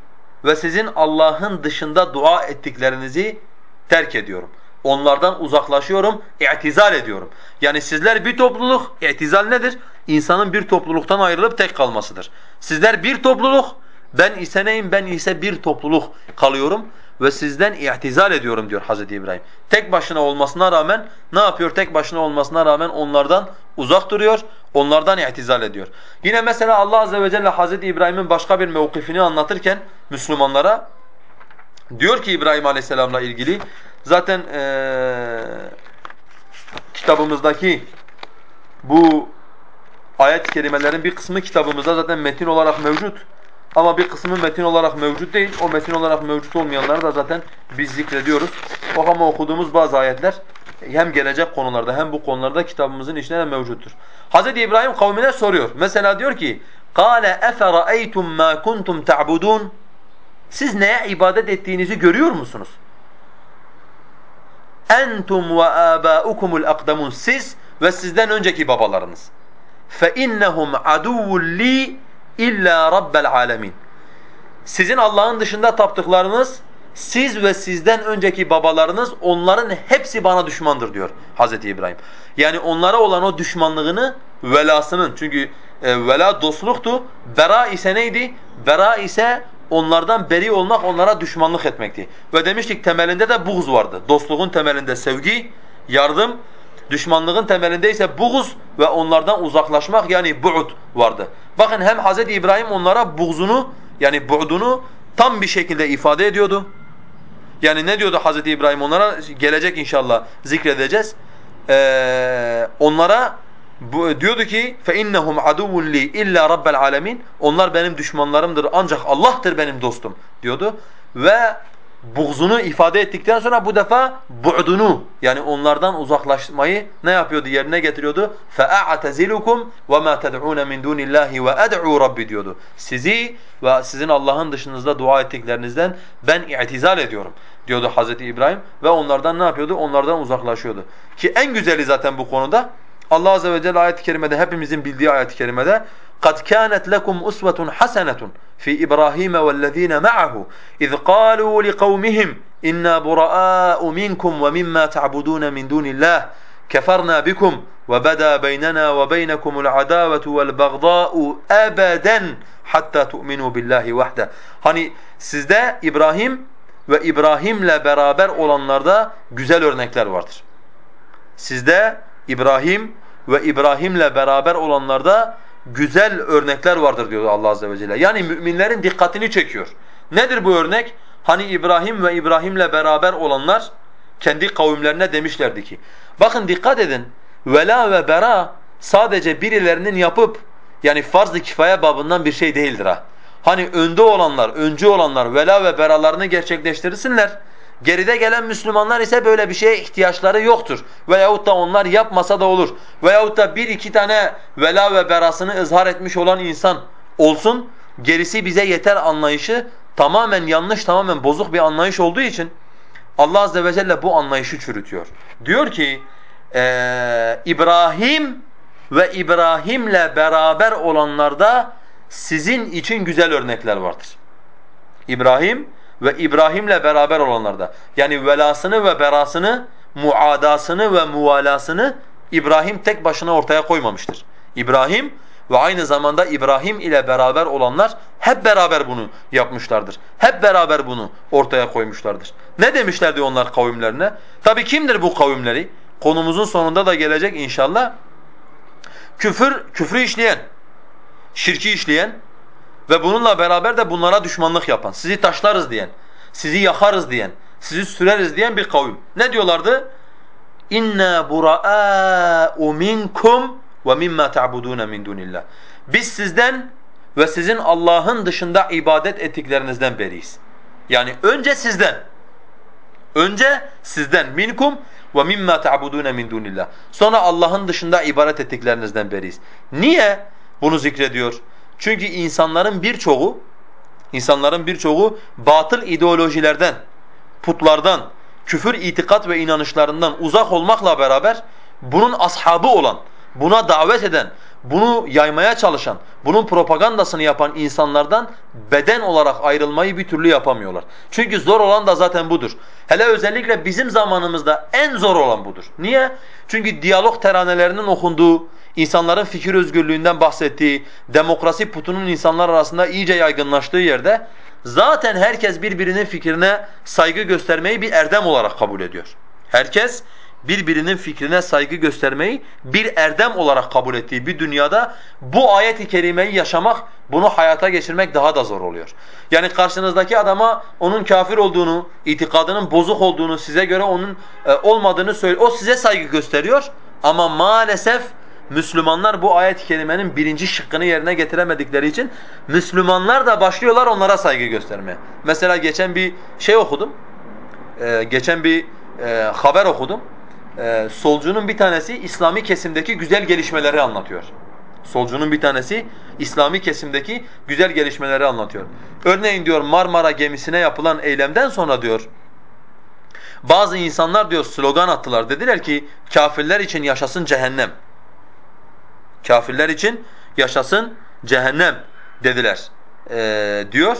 ve sizin Allah'ın dışında dua ettiklerinizi terk ediyorum. Onlardan uzaklaşıyorum, i'tizal ediyorum. Yani sizler bir topluluk, i'tizal nedir? İnsanın bir topluluktan ayrılıp tek kalmasıdır. Sizler bir topluluk, ben ise neyim? Ben ise bir topluluk kalıyorum ve sizden i'tizal ediyorum diyor Hz. İbrahim. Tek başına olmasına rağmen ne yapıyor? Tek başına olmasına rağmen onlardan uzak duruyor, onlardan i'tizal ediyor. Yine mesela Allah azze ve celle Hz. İbrahim'in başka bir mevkifini anlatırken Müslümanlara diyor ki İbrahim aleyhisselamla ilgili Zaten ee, kitabımızdaki bu ayet-i kerimelerin bir kısmı kitabımızda zaten metin olarak mevcut. Ama bir kısmı metin olarak mevcut değil. O metin olarak mevcut olmayanları da zaten biz zikrediyoruz. O ama okuduğumuz bazı ayetler hem gelecek konularda hem bu konularda kitabımızın içinde de mevcuttur. Hz. İbrahim kavmine soruyor. Mesela diyor ki: "Kâle efera'eytum mâ kuntum ta'budûn?" Siz neye ibadet ettiğinizi görüyor musunuz? Entum ve âbâukumul akdamun siz ve sizden önceki babalarınız. Fe innehum aduvvun li illa rabbel alamin. Sizin Allah'ın dışında taptıklarınız siz ve sizden önceki babalarınız onların hepsi bana düşmandır diyor Hazreti İbrahim. Yani onlara olan o düşmanlığını velasının çünkü E, vela dostluktu. Bera ise neydi? Bera ise onlardan beri olmak, onlara düşmanlık etmekti. Ve demiştik temelinde de buğz vardı. Dostluğun temelinde sevgi, yardım, düşmanlığın temelinde ise buğz ve onlardan uzaklaşmak yani bu'd vardı. Bakın hem Hz. İbrahim onlara buğzunu yani bu'dunu tam bir şekilde ifade ediyordu. Yani ne diyordu Hz. İbrahim onlara? Gelecek inşallah zikredeceğiz. Ee, onlara bu, diyordu ki فَاِنَّهُمْ عَدُوٌ لِي اِلَّا رَبَّ الْعَالَمِينَ Onlar benim düşmanlarımdır ancak Allah'tır benim dostum diyordu. Ve buğzunu ifade ettikten sonra bu defa bu'dunu yani onlardan uzaklaşmayı ne yapıyordu yerine getiriyordu? فَاَعْتَزِلُكُمْ وَمَا تَدْعُونَ مِنْ دُونِ اللّٰهِ وَاَدْعُوا رَبِّ diyordu. Sizi ve sizin Allah'ın dışınızda dua ettiklerinizden ben i'tizal ediyorum diyordu Hazreti İbrahim ve onlardan ne yapıyordu? Onlardan uzaklaşıyordu. Ki en güzeli zaten bu konuda Allah azze ve celle ayet-i kerimede hepimizin bildiği ayet-i kerimede قَدْ كَانَتْ لَكُمْ أُسْوَةٌ حَسَنَةٌ فِي إِبْرَاهِيمَ وَالَّذ۪ينَ مَعَهُ إِذْ قَالُوا لِقَوْمِهِمْ إِنَّا بُرَآءُ مِنْكُمْ وَمِمَّا تَعْبُدُونَ مِنْ دُونِ اللّٰهِ كَفَرْنَا بِكُمْ وَبَدَا بَيْنَنَا وَبَيْنَكُمُ الْعَدَاوَةُ وَالْبَغْضَاءُ أَبَدًا حَتَّى تُؤْمِنُوا بِاللّٰهِ وَحْدَهُ Hani sizde İbrahim ve İbrahim'le beraber olanlarda güzel örnekler vardır. Sizde İbrahim ve İbrahim'le beraber olanlarda güzel örnekler vardır diyor Allah azze ve celle. Yani müminlerin dikkatini çekiyor. Nedir bu örnek? Hani İbrahim ve İbrahim'le beraber olanlar kendi kavimlerine demişlerdi ki bakın dikkat edin vela ve bera sadece birilerinin yapıp yani farz-ı kifaye babından bir şey değildir ha. Hani önde olanlar, öncü olanlar vela ve beralarını gerçekleştirsinler. Geride gelen Müslümanlar ise böyle bir şeye ihtiyaçları yoktur. Veyahut da onlar yapmasa da olur. Veyahut da bir iki tane vela ve berasını ızhar etmiş olan insan olsun, gerisi bize yeter anlayışı tamamen yanlış, tamamen bozuk bir anlayış olduğu için Allah azze ve celle bu anlayışı çürütüyor. Diyor ki ee, İbrahim ve İbrahim'le beraber olanlarda sizin için güzel örnekler vardır. İbrahim ve İbrahim'le beraber olanlarda yani velasını ve berasını, muadasını ve muvalasını İbrahim tek başına ortaya koymamıştır. İbrahim ve aynı zamanda İbrahim ile beraber olanlar hep beraber bunu yapmışlardır. Hep beraber bunu ortaya koymuşlardır. Ne demişlerdi onlar kavimlerine? Tabi kimdir bu kavimleri? Konumuzun sonunda da gelecek inşallah. Küfür, küfrü işleyen, şirki işleyen ve bununla beraber de bunlara düşmanlık yapan, sizi taşlarız diyen, sizi yakarız diyen, sizi süreriz diyen bir kavim. Ne diyorlardı? İnna buraa'u minkum ve mimma ta'budun min dunillah. Biz sizden ve sizin Allah'ın dışında ibadet ettiklerinizden beriyiz. Yani önce sizden. Önce sizden minkum ve mimma ta'budun min dunillah. Sonra Allah'ın dışında ibadet ettiklerinizden beriyiz. Niye bunu zikrediyor? Çünkü insanların birçoğu insanların birçoğu batıl ideolojilerden, putlardan, küfür itikat ve inanışlarından uzak olmakla beraber bunun ashabı olan, buna davet eden, bunu yaymaya çalışan, bunun propagandasını yapan insanlardan beden olarak ayrılmayı bir türlü yapamıyorlar. Çünkü zor olan da zaten budur. Hele özellikle bizim zamanımızda en zor olan budur. Niye? Çünkü diyalog teranelerinin okunduğu, insanların fikir özgürlüğünden bahsettiği, demokrasi putunun insanlar arasında iyice yaygınlaştığı yerde zaten herkes birbirinin fikrine saygı göstermeyi bir erdem olarak kabul ediyor. Herkes birbirinin fikrine saygı göstermeyi bir erdem olarak kabul ettiği bir dünyada bu ayet-i kerimeyi yaşamak, bunu hayata geçirmek daha da zor oluyor. Yani karşınızdaki adama onun kafir olduğunu, itikadının bozuk olduğunu, size göre onun e, olmadığını söylüyor. O size saygı gösteriyor ama maalesef Müslümanlar bu ayet-i kerimenin birinci şıkkını yerine getiremedikleri için Müslümanlar da başlıyorlar onlara saygı göstermeye. Mesela geçen bir şey okudum. Ee, geçen bir e, haber okudum. Ee, solcunun bir tanesi İslami kesimdeki güzel gelişmeleri anlatıyor. Solcunun bir tanesi İslami kesimdeki güzel gelişmeleri anlatıyor. Örneğin diyor Marmara gemisine yapılan eylemden sonra diyor bazı insanlar diyor slogan attılar. Dediler ki kafirler için yaşasın cehennem. Kafirler için yaşasın cehennem dediler ee, diyor.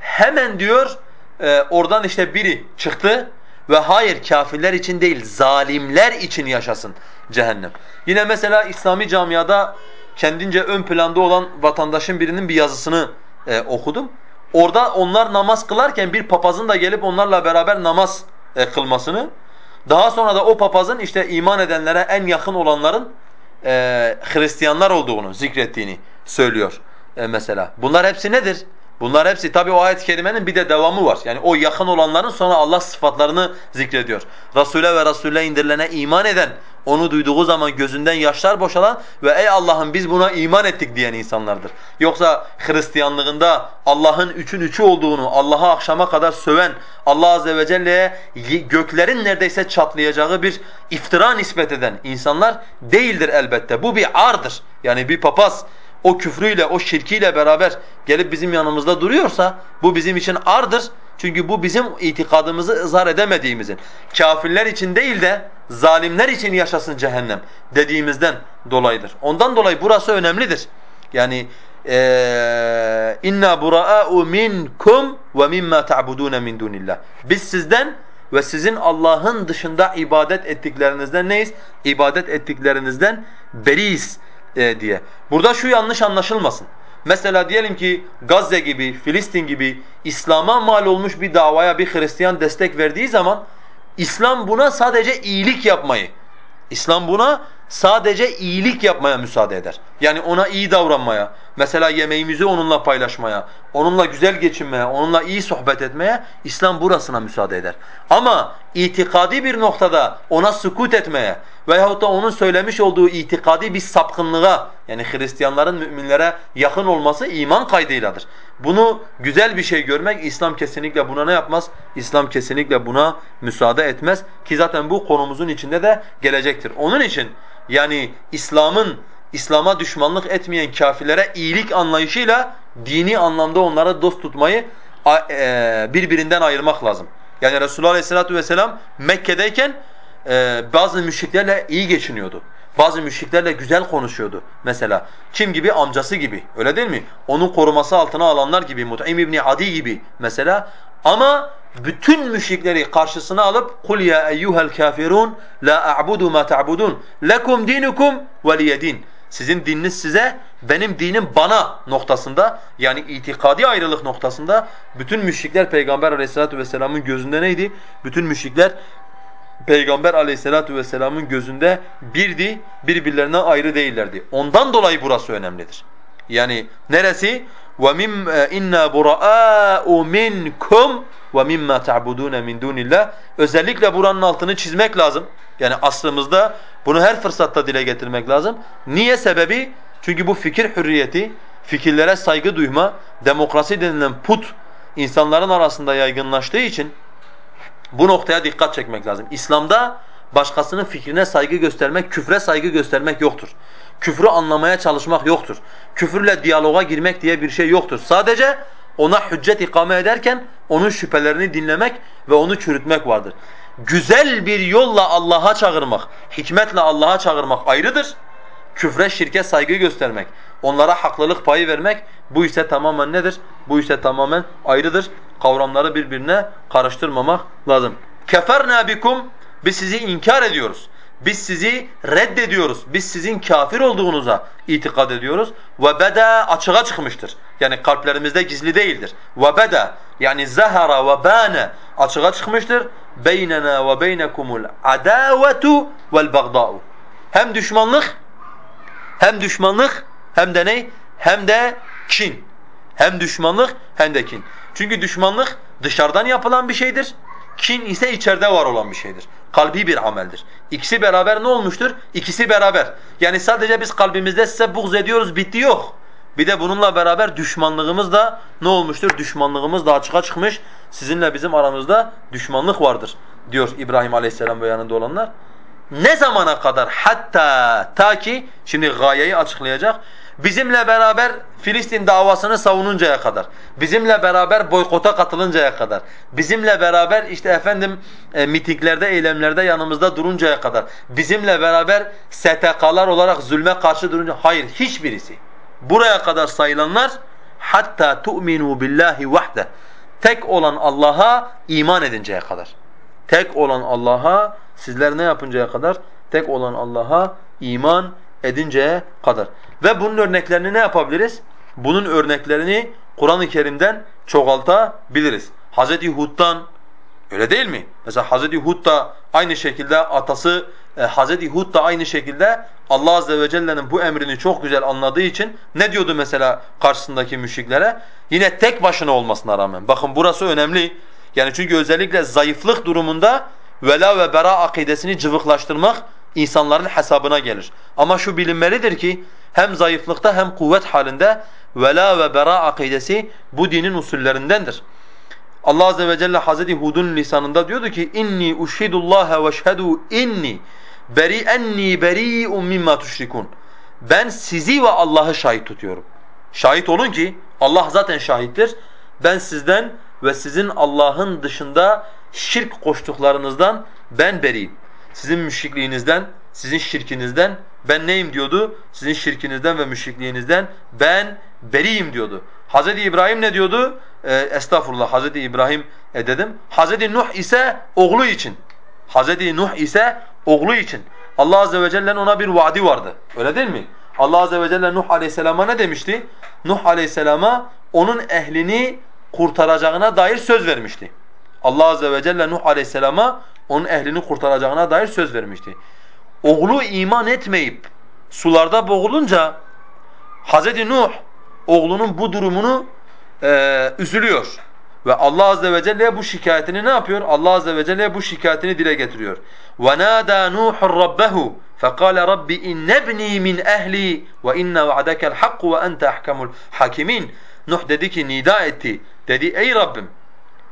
Hemen diyor e, oradan işte biri çıktı ve hayır kafirler için değil zalimler için yaşasın cehennem. Yine mesela İslami camiada kendince ön planda olan vatandaşın birinin bir yazısını e, okudum. Orada onlar namaz kılarken bir papazın da gelip onlarla beraber namaz e, kılmasını, daha sonra da o papazın işte iman edenlere en yakın olanların e, Hristiyanlar olduğunu zikrettiğini söylüyor e, mesela. Bunlar hepsi nedir? Bunlar hepsi tabi o ayet-i kerimenin bir de devamı var. Yani o yakın olanların sonra Allah sıfatlarını zikrediyor. Rasule ve Rasule indirilene iman eden, onu duyduğu zaman gözünden yaşlar boşalan ve ey Allah'ım biz buna iman ettik diyen insanlardır. Yoksa Hristiyanlığında Allah'ın üçün üçü olduğunu, Allah'a akşama kadar söven, Allah azze ve celle'ye göklerin neredeyse çatlayacağı bir iftira nispet eden insanlar değildir elbette. Bu bir ardır. Yani bir papaz o küfrüyle, o şirkiyle beraber gelip bizim yanımızda duruyorsa bu bizim için ardır. Çünkü bu bizim itikadımızı ızhar edemediğimizin, kafirler için değil de zalimler için yaşasın cehennem dediğimizden dolayıdır. Ondan dolayı burası önemlidir. Yani inna buraa'u minkum ve mimma ta'budun min dunillah. Biz sizden ve sizin Allah'ın dışında ibadet ettiklerinizden neyiz? İbadet ettiklerinizden beriyiz e, diye. Burada şu yanlış anlaşılmasın. Mesela diyelim ki Gazze gibi, Filistin gibi İslam'a mal olmuş bir davaya bir Hristiyan destek verdiği zaman İslam buna sadece iyilik yapmayı, İslam buna sadece iyilik yapmaya müsaade eder. Yani ona iyi davranmaya, mesela yemeğimizi onunla paylaşmaya, onunla güzel geçinmeye, onunla iyi sohbet etmeye İslam burasına müsaade eder. Ama itikadi bir noktada ona sükut etmeye veyahut da onun söylemiş olduğu itikadi bir sapkınlığa yani Hristiyanların müminlere yakın olması iman kaydıyladır. Bunu güzel bir şey görmek İslam kesinlikle buna ne yapmaz? İslam kesinlikle buna müsaade etmez ki zaten bu konumuzun içinde de gelecektir. Onun için yani İslam'ın İslam'a düşmanlık etmeyen kafirlere iyilik anlayışıyla dini anlamda onlara dost tutmayı e, birbirinden ayırmak lazım. Yani Resulullah Aleyhisselatü Vesselam Mekke'deyken e, bazı müşriklerle iyi geçiniyordu. Bazı müşriklerle güzel konuşuyordu mesela. Kim gibi? Amcası gibi. Öyle değil mi? Onun koruması altına alanlar gibi, Mut'im İbni Adi gibi mesela. Ama bütün müşrikleri karşısına alıp kul ya eyyuhel kafirun la a'budu ma ta'budun lekum dinukum veliyedin. Sizin dininiz size, benim dinim bana noktasında yani itikadi ayrılık noktasında bütün müşrikler Peygamber Aleyhisselatü vesselam'ın gözünde neydi? Bütün müşrikler Peygamber aleyhissalatu vesselamın gözünde birdi, birbirlerine ayrı değillerdi. Ondan dolayı burası önemlidir. Yani neresi? وَمِمْ اِنَّا بُرَآءُ مِنْكُمْ وَمِمَّا تَعْبُدُونَ مِنْ دُونِ اللّٰهِ Özellikle buranın altını çizmek lazım. Yani aslımızda bunu her fırsatta dile getirmek lazım. Niye sebebi? Çünkü bu fikir hürriyeti, fikirlere saygı duyma, demokrasi denilen put insanların arasında yaygınlaştığı için bu noktaya dikkat çekmek lazım. İslam'da başkasının fikrine saygı göstermek, küfre saygı göstermek yoktur. Küfrü anlamaya çalışmak yoktur. Küfürle diyaloga girmek diye bir şey yoktur. Sadece ona hüccet ikame ederken onun şüphelerini dinlemek ve onu çürütmek vardır. Güzel bir yolla Allah'a çağırmak, hikmetle Allah'a çağırmak ayrıdır. Küfre, şirke saygı göstermek, onlara haklılık payı vermek bu ise tamamen nedir? Bu ise tamamen ayrıdır. Kavramları birbirine karıştırmamak lazım. Keferna bikum biz sizi inkar ediyoruz. Biz sizi reddediyoruz. Biz sizin kafir olduğunuza itikad ediyoruz. Ve beda açığa çıkmıştır. Yani kalplerimizde gizli değildir. Ve beda yani zahara ve bane açığa çıkmıştır. Beynena ve beynekumul adavetu vel bagda'u. Hem düşmanlık hem düşmanlık hem de ne? Hem de kin. Hem düşmanlık hem de kin. Çünkü düşmanlık dışarıdan yapılan bir şeydir. Kin ise içeride var olan bir şeydir. Kalbi bir ameldir. İkisi beraber ne olmuştur? İkisi beraber. Yani sadece biz kalbimizde size buğz ediyoruz bitti yok. Bir de bununla beraber düşmanlığımız da ne olmuştur? Düşmanlığımız da açığa çıkmış. Sizinle bizim aramızda düşmanlık vardır diyor İbrahim Aleyhisselam ve yanında olanlar. Ne zamana kadar? Hatta ta ki şimdi gayeyi açıklayacak bizimle beraber Filistin davasını savununcaya kadar, bizimle beraber boykota katılıncaya kadar, bizimle beraber işte efendim e, mitinglerde, eylemlerde yanımızda duruncaya kadar, bizimle beraber STK'lar olarak zulme karşı durunca hayır hiçbirisi. Buraya kadar sayılanlar hatta tu'minu billahi vahde. Tek olan Allah'a iman edinceye kadar. Tek olan Allah'a sizler ne yapıncaya kadar? Tek olan Allah'a iman edinceye kadar. Ve bunun örneklerini ne yapabiliriz? Bunun örneklerini Kur'an-ı Kerim'den çoğaltabiliriz. Hz. Hud'dan öyle değil mi? Mesela Hz. Hud da aynı şekilde atası e, Hz. Hud da aynı şekilde Allah azze ve celle'nin bu emrini çok güzel anladığı için ne diyordu mesela karşısındaki müşriklere? Yine tek başına olmasına rağmen. Bakın burası önemli. Yani çünkü özellikle zayıflık durumunda vela ve bera akidesini cıvıklaştırmak insanların hesabına gelir. Ama şu bilinmelidir ki hem zayıflıkta hem kuvvet halinde vela ve bera akidesi bu dinin usullerindendir. Allah azze ve celle Hazreti Hud'un lisanında diyordu ki inni uşhidullaha ve şhedu inni beri'enni beri'un mimma tuşrikun. Ben sizi ve Allah'ı şahit tutuyorum. Şahit olun ki Allah zaten şahittir. Ben sizden ve sizin Allah'ın dışında şirk koştuklarınızdan ben beriyim. Sizin müşrikliğinizden, sizin şirkinizden ben neyim diyordu? Sizin şirkinizden ve müşrikliğinizden ben beriyim diyordu. Hz. İbrahim ne diyordu? Ee, estağfurullah Hz. İbrahim e dedim. Hz. Nuh ise oğlu için. Hz. Nuh ise oğlu için. Allah Azze ve Celle'nin ona bir vaadi vardı. Öyle değil mi? Allah Azze ve Celle Nuh Aleyhisselam'a ne demişti? Nuh Aleyhisselam'a onun ehlini kurtaracağına dair söz vermişti. Allah Azze ve Celle Nuh Aleyhisselam'a onun ehlini kurtaracağına dair söz vermişti Oğlu iman etmeyip sularda boğulunca Hz. Nuh oğlunun bu durumunu e, üzülüyor. Ve Allah azze ve celle bu şikayetini ne yapıyor? Allah azze ve celle bu şikayetini dile getiriyor. وَنَادَى نُوحٌ رَبَّهُ فَقَالَ رَبِّ اِنَّ ابْنِي مِنْ اَهْلِي وَاِنَّ وَعَدَكَ الْحَقُّ وَاَنْتَ اَحْكَمُ الْحَاكِمِينَ Nuh dedi ki, nida etti. Dedi, ey Rabbim,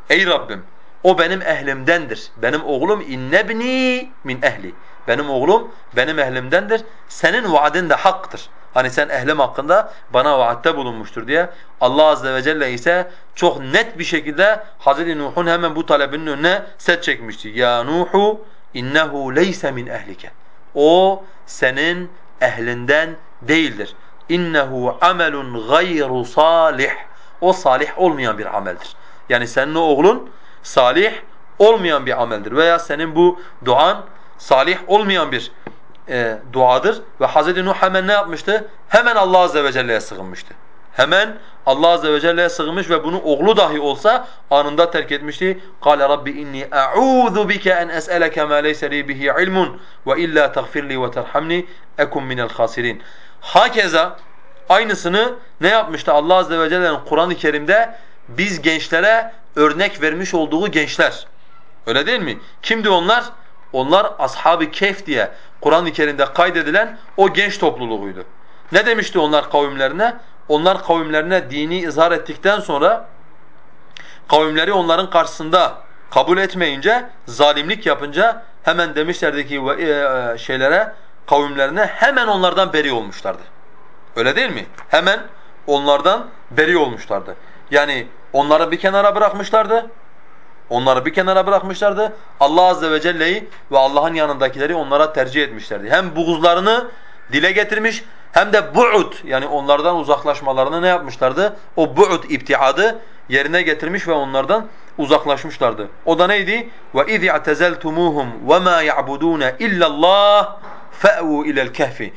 ey Rabbim, o benim ehlimdendir. Benim oğlum innebni min ehli. Benim oğlum benim ehlimdendir. Senin vaadin de haktır. Hani sen ehlim hakkında bana vaatte bulunmuştur diye. Allah azze ve celle ise çok net bir şekilde Hz. Nuh'un hemen bu talebinin önüne set çekmişti. Ya Nuhu innehu leyse min ehlike. O senin ehlinden değildir. İnnehu amelun gayru salih. O salih olmayan bir ameldir. Yani senin oğlun salih olmayan bir ameldir veya senin bu duan salih olmayan bir e, duadır ve Hz. Nuh hemen ne yapmıştı? Hemen Allah azze ve celle'ye sığınmıştı. Hemen Allah azze ve celle'ye sığınmış ve bunu oğlu dahi olsa anında terk etmişti. قال Rabbi inni a'udhu bike en es'eleke ma leysa li bihi ilmun ve illa taghfirli ve terhamni ekun minel khasirin. Hakeza aynısını ne yapmıştı Allah azze ve celle'nin Kur'an-ı Kerim'de biz gençlere örnek vermiş olduğu gençler. Öyle değil mi? Kimdi onlar? Onlar ashab-ı kehf diye Kur'an-ı Kerim'de kaydedilen o genç topluluğuydu. Ne demişti onlar kavimlerine? Onlar kavimlerine dini izhar ettikten sonra kavimleri onların karşısında kabul etmeyince, zalimlik yapınca hemen demişlerdi ki e, e, şeylere, kavimlerine hemen onlardan beri olmuşlardı. Öyle değil mi? Hemen onlardan beri olmuşlardı. Yani onları bir kenara bırakmışlardı. Onları bir kenara bırakmışlardı. Allah azze ve celle'yi ve Allah'ın yanındakileri onlara tercih etmişlerdi. Hem buğuzlarını dile getirmiş hem de bu'ud yani onlardan uzaklaşmalarını ne yapmışlardı? O bu'ud ibtiadı yerine getirmiş ve onlardan uzaklaşmışlardı. O da neydi? Ve iz i'tezeltumuhum ve ma ya'budun illa Allah fa'u ila'l kehfi.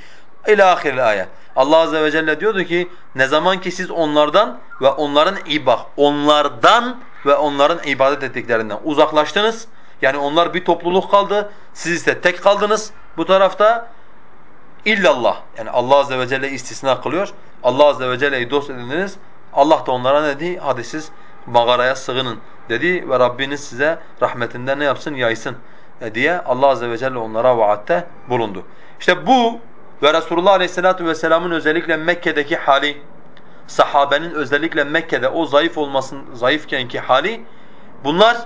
İlâ ahiril ayet. Allah azze ve celle diyordu ki ne zaman ki siz onlardan ve onların ibah onlardan ve onların ibadet ettiklerinden uzaklaştınız. Yani onlar bir topluluk kaldı. Siz ise tek kaldınız bu tarafta. İllallah. Yani Allah azze ve celle istisna kılıyor. Allah azze ve celle'yi dost edindiniz. Allah da onlara ne dedi? Hadi siz mağaraya sığının dedi ve Rabbiniz size rahmetinden ne yapsın? Yaysın e, diye Allah azze ve celle onlara vaatte bulundu. İşte bu ve Resulullah aleyhissalatu vesselam'ın özellikle Mekke'deki hali sahabenin özellikle Mekke'de o zayıf olmasın zayıfkenki hali bunlar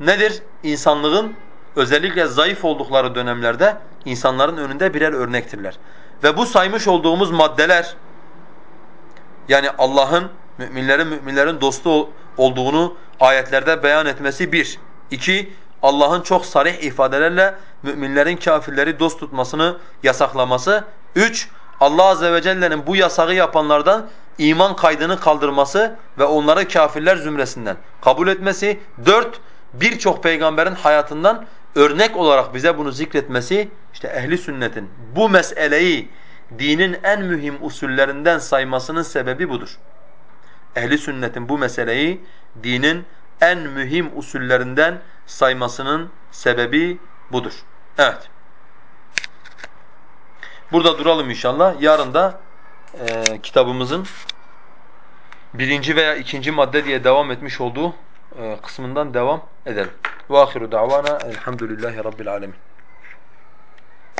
nedir? İnsanlığın özellikle zayıf oldukları dönemlerde insanların önünde birer örnektirler. Ve bu saymış olduğumuz maddeler yani Allah'ın müminlerin müminlerin dostu olduğunu ayetlerde beyan etmesi bir. İki, Allah'ın çok sarih ifadelerle müminlerin kafirleri dost tutmasını yasaklaması. Üç, Allah azze ve celle'nin bu yasağı yapanlardan iman kaydını kaldırması ve onları kafirler zümresinden kabul etmesi. Dört, birçok peygamberin hayatından örnek olarak bize bunu zikretmesi, işte ehli sünnetin bu meseleyi dinin en mühim usullerinden saymasının sebebi budur. Ehli sünnetin bu meseleyi dinin en mühim usullerinden saymasının sebebi budur. Evet. Burada duralım inşallah. Yarın da e, kitabımızın birinci veya ikinci madde diye devam etmiş olduğu e, kısmından devam edelim. وآخر دعوانا الحمد لله رب العالمين